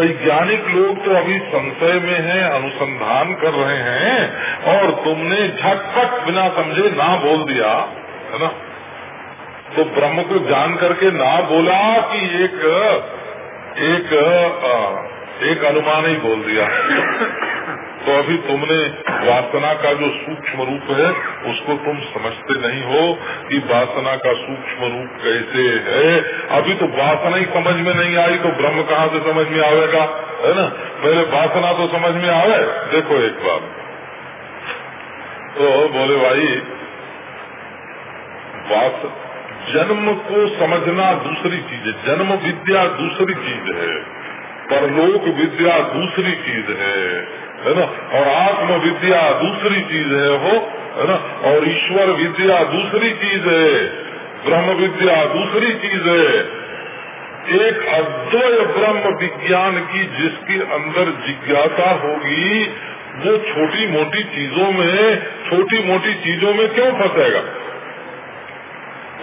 वैज्ञानिक लोग तो अभी संशय में हैं, अनुसंधान कर रहे हैं और तुमने झटपट बिना समझे ना बोल दिया है ना? तो ब्रह्म को जान करके ना बोला कि एक एक एक अनुमान ही बोल दिया। तो अभी तुमने वासना का जो सूक्ष्म रूप है, उसको तुम समझते नहीं हो कि वासना का सूक्ष्म रूप कैसे है। अभी तो वासना ही समझ में नहीं आई तो ब्रह्म कहाँ से समझ में आवेगा? है ना? पहले वासना तो समझ में आवे, देखो एक बार तो बोले भाई, वास जन्म को समझना दूसरी चीज़ है। जन्म विद्या दूसरी चीज़ है। परलोक विद्या दूसरी चीज़ है। है ना? और आत्म विद्या दूसरी चीज़ है, हो? है ना? और ईश्वर विद्या दूसरी चीज़ है। ब्रह्म विद्या दूसरी चीज़ है। एक अद्वय ब्रह्म विज्ञान की जिसके अंदर जिज्ञासा होगी, वो छोटी मोटी चीज़ों में छोटी मोटी चीज़ों में क्यों फंसेगा?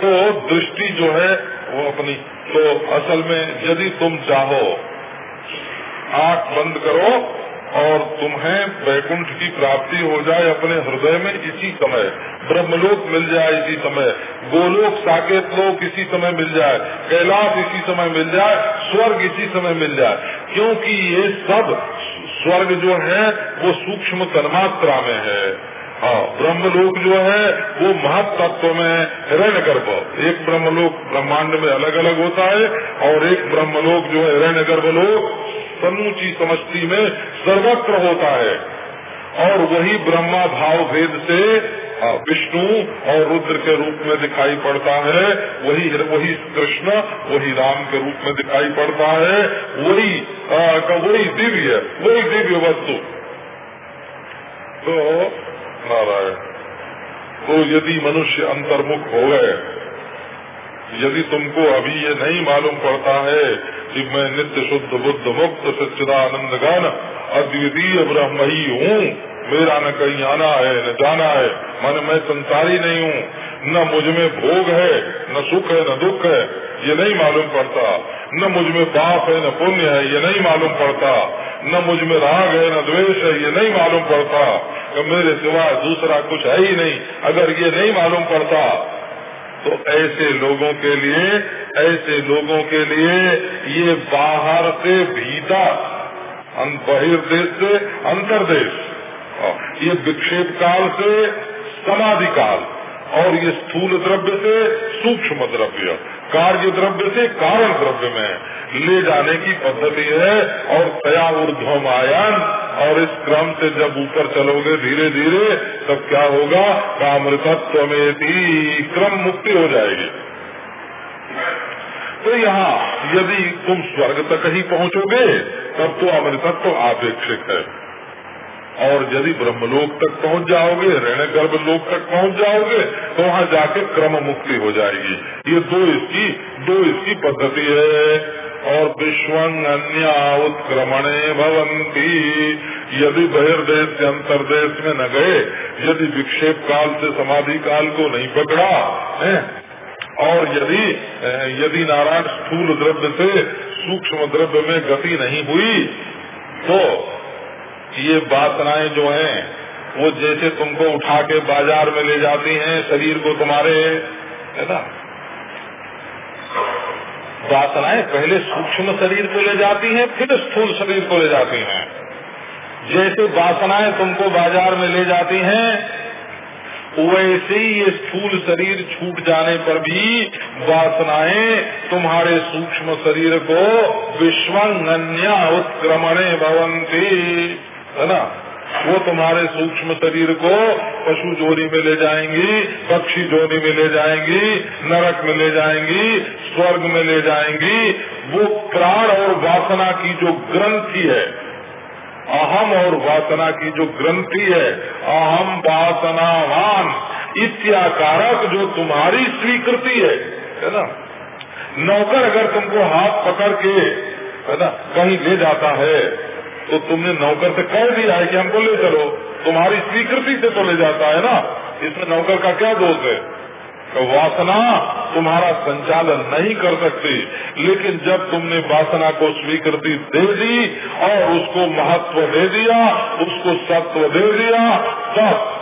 तो दृष्टि जो है, वो अपनी तो असल में यदि तुम चाहो, आँख बंद करो और तुम्हें वैकुंठ की प्राप्ति हो जाए अपने हृदय में इसी समय, ब्रह्मलोक मिल जाए इसी समय, गोलोक, साकेत लोक इसी समय मिल जाए, कैलाश इसी समय मिल जाए, स्वर्ग इसी समय मिल जाए, क्योंकि ये सब स्वर्ग जो है, वो सूक्ष्म तन्मात्रा में है। हाँ ब्रह्मलोक जो है, वो महत तत्व में हिरण्य गर्भ एक ब्रह्मलोक ब्रह्मांड में अलग अलग होता है और एक ब्रह्मलोक जो है हिरण्य गर्भलोक समूची समष्टि में सर्वत्र होता है। और वही ब्रह्मा भाव भेद से विष्णु और रुद्र के रूप में दिखाई पड़ता है। वही वही कृष्ण, वही राम के रूप में दिखाई पड़ता है। वही वही दिव्य वही दिव्य वस्तु। तो नारायण तो यदि मनुष्य अंतर्मुख हो गए, यदि तुमको अभी ये नहीं मालूम पड़ता है कि मैं नित्य शुद्ध बुद्ध मुक्त सच्चिदानंद गान अद्वितीय ब्रह्म ही हूँ मेरा न कहीं आना है, न जाना है। मन मैं संसारी नहीं हूँ। न मुझमें भोग है, न सुख है, न दुख है। ये नहीं मालूम पड़ता। न मुझमें पाप है, न पुण्य है, ये नहीं मालूम पड़ता। न मुझमें राग है, न द्वेष है, ये नहीं मालूम पड़ता। मेरे सिवा दूसरा कुछ है ही नहीं। अगर ये नहीं मालूम पड़ता तो ऐसे लोगों के लिए, ऐसे लोगों के लिए ये बाहर से भीतर बहिर्देश से अंतरदेश। ये विक्षेप काल से समाधि काल और ये स्थूल द्रव्य से सूक्ष्म द्रव्य, कार्य द्रव्य से कारण द्रव्य में ले जाने की पद्धति है और तया ऊर्ध्वम आयन। और इस क्रम से जब ऊपर चलोगे धीरे धीरे, तब क्या होगा? कामृतत्व में क्रम मुक्ति हो जाएगी। तो यहाँ यदि तुम स्वर्ग तक ही पहुँचोगे, तब तो अमृतत्व आपेक्षिक है। और यदि ब्रह्मलोक तक पहुँच जाओगे ऋण गर्भ लोक तक पहुँच जाओगे तो वहाँ जाके क्रम मुक्ति हो जाएगी। ये दो इसकी दो इसकी पद्धति है। और विश्वंग अन्य उत्क्रमणे भवंती यदि बहिर्देश से अंतरदेश में न गए, यदि विक्षेप काल से समाधि काल को नहीं पकड़ा, है? और यदि यदि नारायण स्थूल द्रव्य से सूक्ष्म द्रव्य में गति नहीं हुई तो ये वासनाएँ जो हैं, वो जैसे तुमको उठा के बाज़ार में ले जाती हैं, शरीर को तुम्हारे, है ना? वासनाएँ पहले सूक्ष्म शरीर को ले जाती हैं, फिर स्थूल शरीर को ले जाती हैं। जैसे वासनाएँ तुमको बाज़ार में ले जाती हैं, वैसे ही ये स्थूल शरीर छूट जाने पर भी वासनाएँ तुम्हारे सूक्ष्म शरीर को विश्वन्य उत्क्रमणे भवंती है ना? वो तुम्हारे सूक्ष्म शरीर को पशु जोड़ी में ले जाएँगी, पक्षी जोड़ी में ले जाएँगी, नरक में ले जाएँगी, स्वर्ग में ले जाएँगी। वो प्राण और वासना की जो ग्रंथि है, अहम और वासना की जो ग्रंथि है, अहम वासनावान, इत्याकारक जो तुम्हारी स्वीकृति है है ना? नौकर अगर तुमको हाथ पकड़ के, है ना, कहीं ले जाता है तो तुमने नौकर से कह दिया है कि हमको ले चलो। तुम्हारी स्वीकृति से तो ले जाता है ना। इसमें नौकर का क्या दोष है? तो वासना तुम्हारा संचालन नहीं कर सकती। लेकिन जब तुमने वासना को स्वीकृति दे दी और उसको महत्व दे दिया, उसको सत्व दे दिया, तब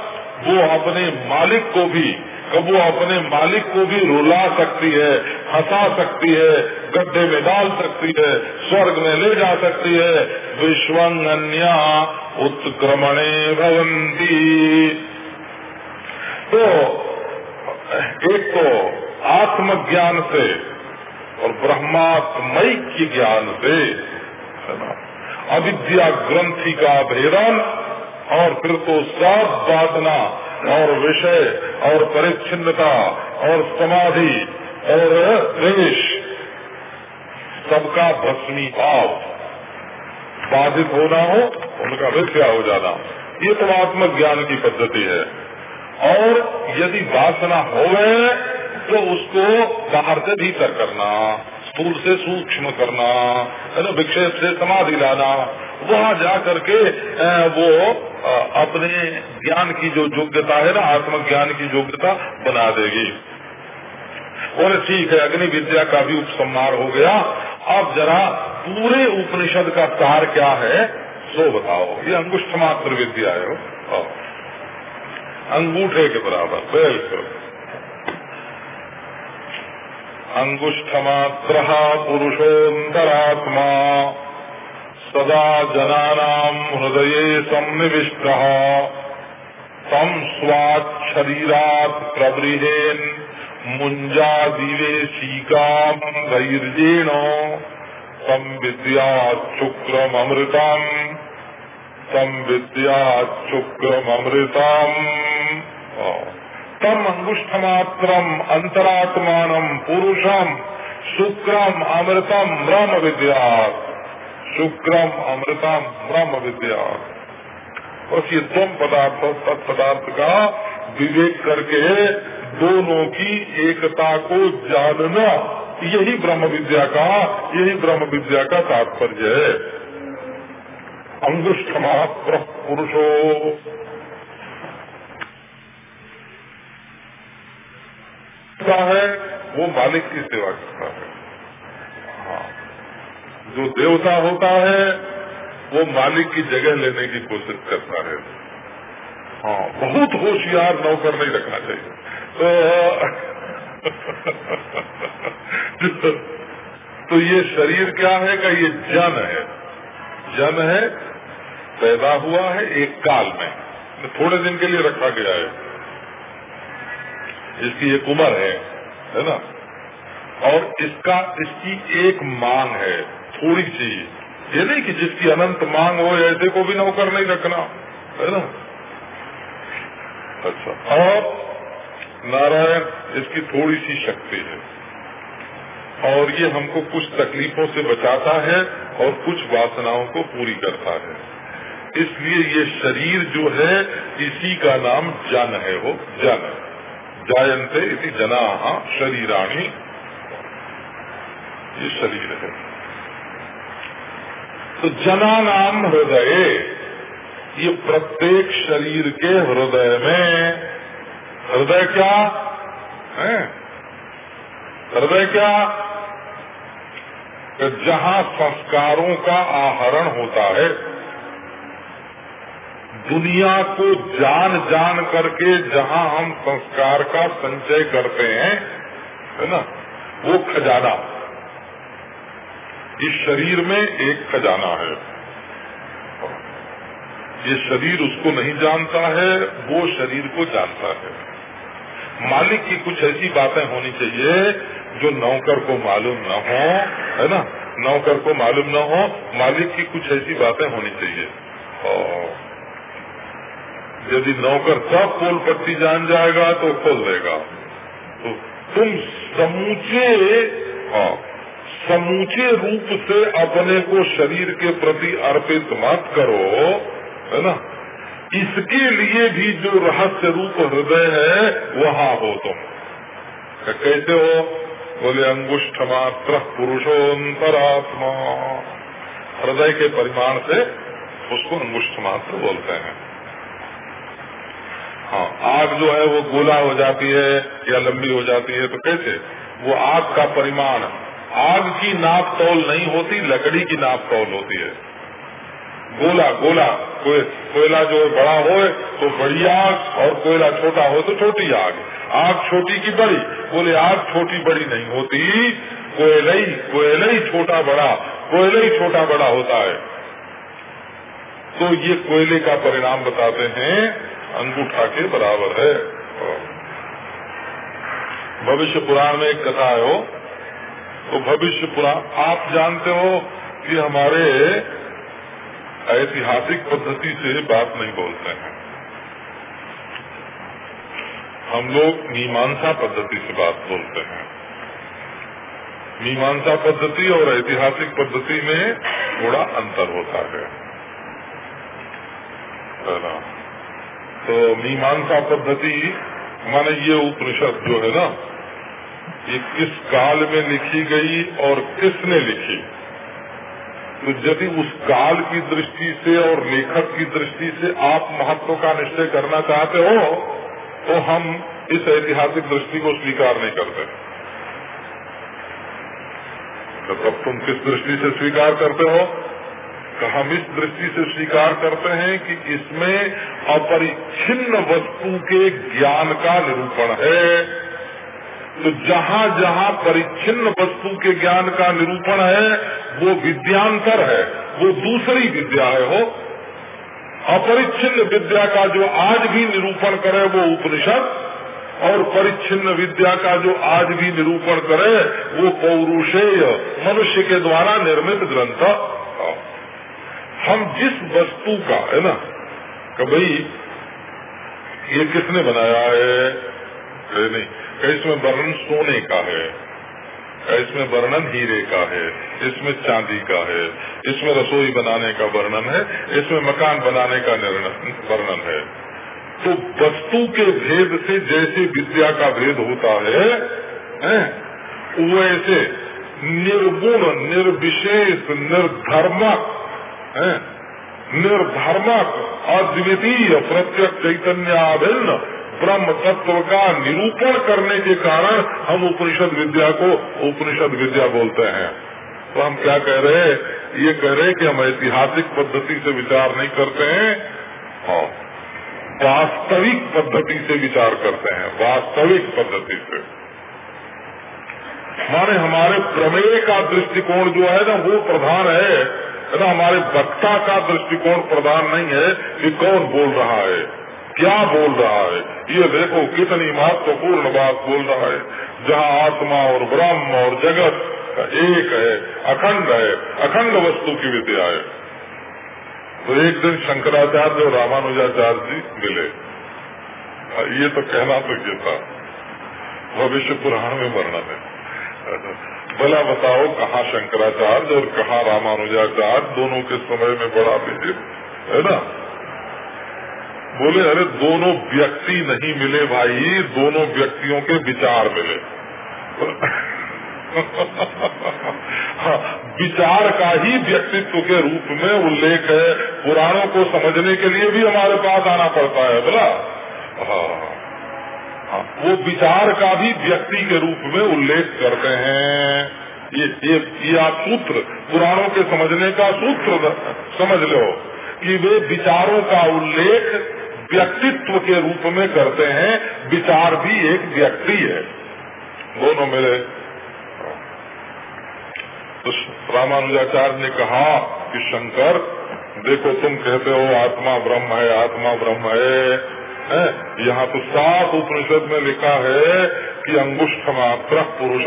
वो अपने मालिक को भी वो अपने मालिक को भी रुला सकती है हंसा सकती है, गड्ढे में डाल सकती है, स्वर्ग में ले जा सकती है। विश्वंगन्या उत्क्रमणे भवंती तो एक तो आत्मज्ञान से और ब्रह्मात्मय के ज्ञान से, है ना, अविद्या ग्रंथि का भेदन और फिर तो सब वासना और विषय, और परिच्छिन्नता, और समाधि, और देश सबका भस्मी भाव। बाधित होना हो, उनका मिथ्या हो जाना। ये तो आत्मज्ञान की पद्धति है। और यदि वासना हो गए तो उसको बाहर से भीतर करना, स्थूल से सूक्ष्म करना, है ना, विक्षेप से समाधि लाना। वहाँ जा करके वो अपने ज्ञान की जो योग्यता है ना, आत्मज्ञान की योग्यता बना देगी। और ठीक है, अग्नि विद्या का भी उपसंहार हो गया। अब जरा पूरे उपनिषद का सार क्या है सो बताओ। ये अंगुष्ठ मात्र विद्या है। अंगूठे के बराबर, बिल्कुल। अंगुष्ठ मात्र पुरुषोत्तरात्मा। सदा जनानाम हृदय सन्निविष्ट तम स्वात् शरीरात प्रबृहेन मुंजा दिवे शीकाम धैर्येण तम विद्या शुक्रम अमृतम तम विद्या शुक्रम अमृतम तम अंगुष्ठ पुरुषम, शुक्रम अमृतम ब्रह्म विद्या शुक्रम अमृतम ब्रह्म विद्या। बस ये तुम पदार्थ और तत्पदार्थ का विवेक करके दोनों की एकता को जानना, यही ब्रह्म विद्या का, यही ब्रह्म विद्या का तात्पर्य है। अंगुष्ठ मात्र पुरुषो है? वो मालिक की सेवा करता है। जो देवता होता है, वो मालिक की जगह लेने की कोशिश करता है। हाँ बहुत होशियार नौकर नहीं रखना चाहिए। तो *laughs* तो ये शरीर क्या है का ये जन है? जन है, पैदा हुआ है एक काल में। थोड़े दिन के लिए रखा गया है। इसकी एक उम्र है है ना? और इसका, इसकी एक मांग है। थोड़ी सी। ये नहीं कि जिसकी अनंत मांग हो, ऐसे को भी नौकर नहीं रखना। है ना? अच्छा और नारायण, इसकी थोड़ी सी शक्ति है। और ये हमको कुछ तकलीफों से बचाता है और कुछ वासनाओं को पूरी करता है। इसलिए ये शरीर जो है, इसी का नाम जन है वो, जन। जायंते इसी जना शरीराणी। ये शरीर है। तो जना नाम हृदय, ये प्रत्येक शरीर के हृदय में, हृदय क्या? है? हृदय क्या? कि जहाँ संस्कारों का आहरण होता है, दुनिया को जान जान करके जहाँ हम संस्कार का संचय करते हैं, है ना, वो खजाना। इस शरीर में एक खजाना है, ये शरीर उसको नहीं जानता है, वो शरीर को जानता है। मालिक की कुछ ऐसी बातें होनी चाहिए जो नौकर को मालूम न हो, है ना? नौकर को मालूम न हो, मालिक की कुछ ऐसी बातें होनी चाहिए। यदि नौकर सब पोल पट्टी जान जाएगा तो खोल देगा। तो तुम समूचे हाँ समूचे रूप से अपने को शरीर के प्रति अर्पित मत करो, है ना? इसके लिए भी जो रहस्य रूप हृदय है, वहाँ हो तुम। तो। कैसे हो? बोले, अंगुष्ठ मात्र पुरुषोत्तरात्मा। हृदय के परिमाण से उसको अंगुष्ठ मात्र बोलते हैं। हाँ आग जो है वो गोला हो जाती है या लंबी हो जाती है तो कैसे? वो आग का परिमाण आग की नाप तौल नहीं होती, लकड़ी की नाप तौल होती है। गोला गोला, कोई कोयला जो बड़ा हो तो बड़ी आग, और कोयला छोटा हो तो छोटी आग। आग छोटी की बड़ी, बोले, आग छोटी बड़ी नहीं होती। कोयला ही कोयला ही छोटा बड़ा, कोयला ही छोटा बड़ा होता है। तो ये कोयले का परिणाम बताते हैं, अंगूठा के बराबर है। भविष्य पुराण में एक कथा है हो तो भविष्य पुराण आप जानते हो कि हमारे ऐतिहासिक पद्धति से बात नहीं बोलते हैं। हम लोग मीमांसा पद्धति से बात बोलते हैं। मीमांसा पद्धति और ऐतिहासिक पद्धति में थोड़ा अंतर होता है। तो मीमांसा पद्धति, माने ये उपनिषद जो है ना ये किस काल में लिखी गई और किसने लिखी। तो यदि उस काल की दृष्टि से और लेखक की दृष्टि से आप महत्व का निश्चय करना चाहते हो तो हम इस ऐतिहासिक दृष्टि को स्वीकार नहीं करते। तो तब तुम किस दृष्टि से स्वीकार करते हो तो हम इस दृष्टि से स्वीकार करते हैं कि इसमें अपरिच्छिन्न वस्तु के ज्ञान का निरूपण है। तो जहाँ जहाँ परिच्छिन्न वस्तु के ज्ञान का निरूपण है, वो विद्यांतर है, वो दूसरी विद्या है, हो। अपरिच्छिन्न विद्या का जो आज भी निरूपण करे, वो उपनिषद, और परिच्छिन्न विद्या का जो आज भी निरूपण करे, वो पौरुषेय, मनुष्य के द्वारा निर्मित ग्रंथ। हम जिस वस्तु का, है ना कि भाई ये किसने बनाया है? नहीं। इसमें वर्णन सोने का है इसमें वर्णन हीरे का है इसमें चांदी का है इसमें रसोई बनाने का वर्णन है इसमें मकान बनाने का वर्णन है। तो वस्तु के भेद से जैसे विद्या का भेद होता है, वैसे निर्गुण निर्विशेष निर्धर्मक निर्धर्मक अद्वितीय प्रत्यक्ष चैतन्याभिन्न ब्रह्म तत्व का निरूपण करने के कारण हम उपनिषद विद्या को उपनिषद विद्या बोलते हैं। तो हम क्या कह रहे हैं? ये कह रहे हैं कि हम ऐतिहासिक पद्धति से विचार नहीं करते हैं हाँ। वास्तविक पद्धति से विचार करते हैं, वास्तविक पद्धति से। माने हमारे प्रमेय का दृष्टिकोण जो है ना, वो प्रधान है ना, हमारे वक्ता का दृष्टिकोण प्रधान नहीं है कि कौन बोल रहा है। क्या बोल रहा है? ये देखो कितनी महत्वपूर्ण बात बोल रहा है। जहाँ आत्मा और ब्रह्म और जगत एक है, अखंड है, अखंड वस्तु की विद्या है। तो एक दिन शंकराचार्य और रामानुजाचार्य जी मिले। ये तो कहना तो ये था। भविष्य पुराण में वर्णन है। भला बताओ, कहाँ शंकराचार्य और कहाँ रामानुजाचार्य दोनों के समय में बड़ा भेद है ना? बोले अरे दोनों व्यक्ति नहीं मिले भाई दोनों व्यक्तियों के विचार मिले। *laughs* हाँ, विचार का ही व्यक्तित्व के रूप में उल्लेख है। पुराणों को समझने के लिए भी हमारे पास आना पड़ता है बोला? हाँ हाँ, वो विचार का भी व्यक्ति के रूप में उल्लेख करते हैं। ये ये, सूत्र पुराणों के समझने का सूत्र समझ लो कि वे विचारों का उल्लेख व्यक्तित्व के रूप में करते हैं, विचार भी एक व्यक्ति है। दोनों मेरे तो रामानुजाचार्य ने कहा कि, शंकर, देखो तुम कहते हो आत्मा ब्रह्म है, आत्मा ब्रह्म है है? यहाँ तो सात उपनिषद में लिखा है कि अंगुष्ठ मात्र पुरुष,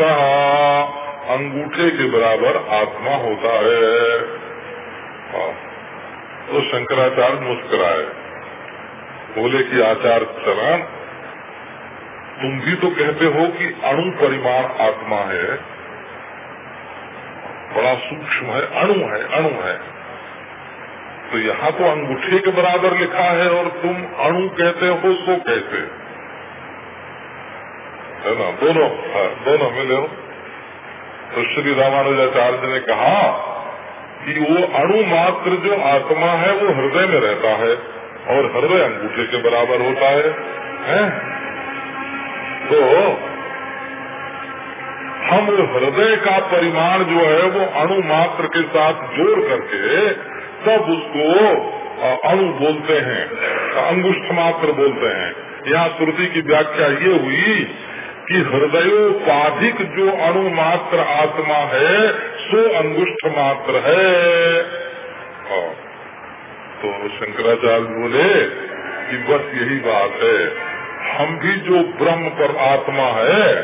अंगूठे के बराबर आत्मा होता है। तो शंकराचार्य मुस्कुराए। बोले कि आचार्य चरण तुम भी तो कहते हो कि अणु परिमाण आत्मा है। बड़ा सूक्ष्म है अणु है अणु है। तो यहाँ तो अंगूठे के बराबर लिखा है और तुम अणु कहते हो तो कहते है ना? दोनों हाँ, दोनों मिले हो। तो श्री रामानुजाचार्य ने कहा कि वो अणु मात्र जो आत्मा है वो हृदय में रहता है। और हृदय अंगूठे के बराबर होता है, है? तो हम हृदय का परिमाण जो है वो अणु मात्र के साथ जोड़ करके तब उसको अणु बोलते हैं अंगुष्ठ मात्र बोलते हैं यहाँ श्रुति की व्याख्या ये हुई कि हृदयोपाधिक जो अणु मात्र आत्मा है सो अंगुष्ठ मात्र है तो शंकराचार्य बोले कि बस यही बात है। हम भी जो ब्रह्म पर आत्मा है,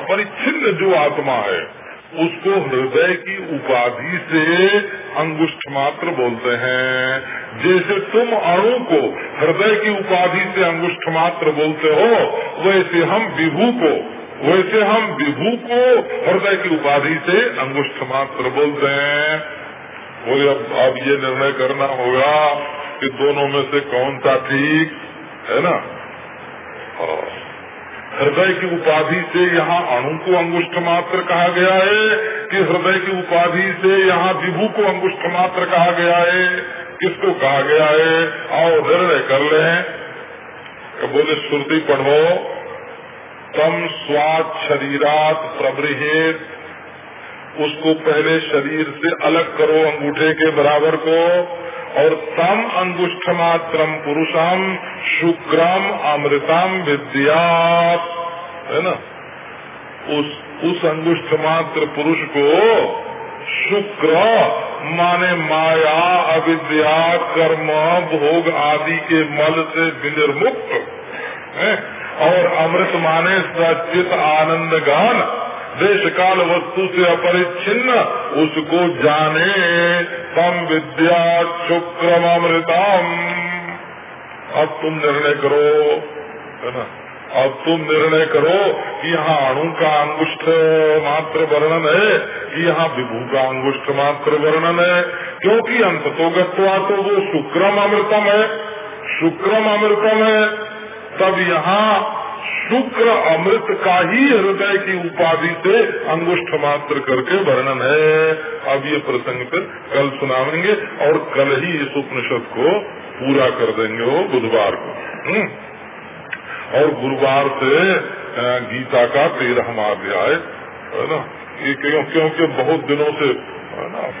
अपरिच्छिन्न जो आत्मा है, उसको हृदय की उपाधि से अंगुष्ठ मात्र बोलते हैं। जैसे तुम अणु को हृदय की उपाधि से अंगुष्ठ मात्र बोलते हो, वैसे हम विभू को, वैसे हम विभू को हृदय की उपाधि से अंगुष्ठ मात्र बोलते हैं। बोले, अब अब ये निर्णय करना होगा कि दोनों में से कौन सा ठीक है ना। हृदय की उपाधि से यहाँ अणु को अंगुष्ठ मात्र कहा गया है कि हृदय की उपाधि से यहाँ विभू को अंगुष्ठ मात्र कहा गया है। किसको कहा गया है? आओ निर्णय कर ले। बोले, श्रुति पढ़ो, तम स्वाद शरीरात प्रबृहेत उसको पहले शरीर से अलग करो अंगूठे के बराबर को, और तम अंगुष्ठ मात्रम पुरुषम शुक्रम अमृतम विद्या है ना? उस उस अंगुष्ठ मात्र पुरुष को शुक्र माने माया, अविद्या, कर्म, भोग आदि के मल से विनिर्मुक्त। और अमृत माने सचित आनंद गान देश काल वस्तु से अपरिच्छिन्न उसको जाने तम विद्या शुक्रम अमृतम अब तुम निर्णय करो, है ना? अब तुम निर्णय करो कि यहाँ अणु का अंगुष्ठ मात्र वर्णन है, कि यहाँ विभू का अंगुष्ठ मात्र वर्णन है, क्योंकि अंत तो गत्वा तो वो शुक्रम अमृतम है। शुक्रम अमृतम है। तब यहाँ शुक्र अमृत का ही हृदय की उपाधि से अंगुष्ठ मात्र करके वर्णन है। अब ये प्रसंग फिर कल सुनावेंगे और कल ही इस उपनिषद को पूरा कर देंगे वो बुधवार को। हम्म। और गुरुवार से गीता का तेरहवा अध्याय, है ना? क्यों, क्योंकि बहुत दिनों से, है ना?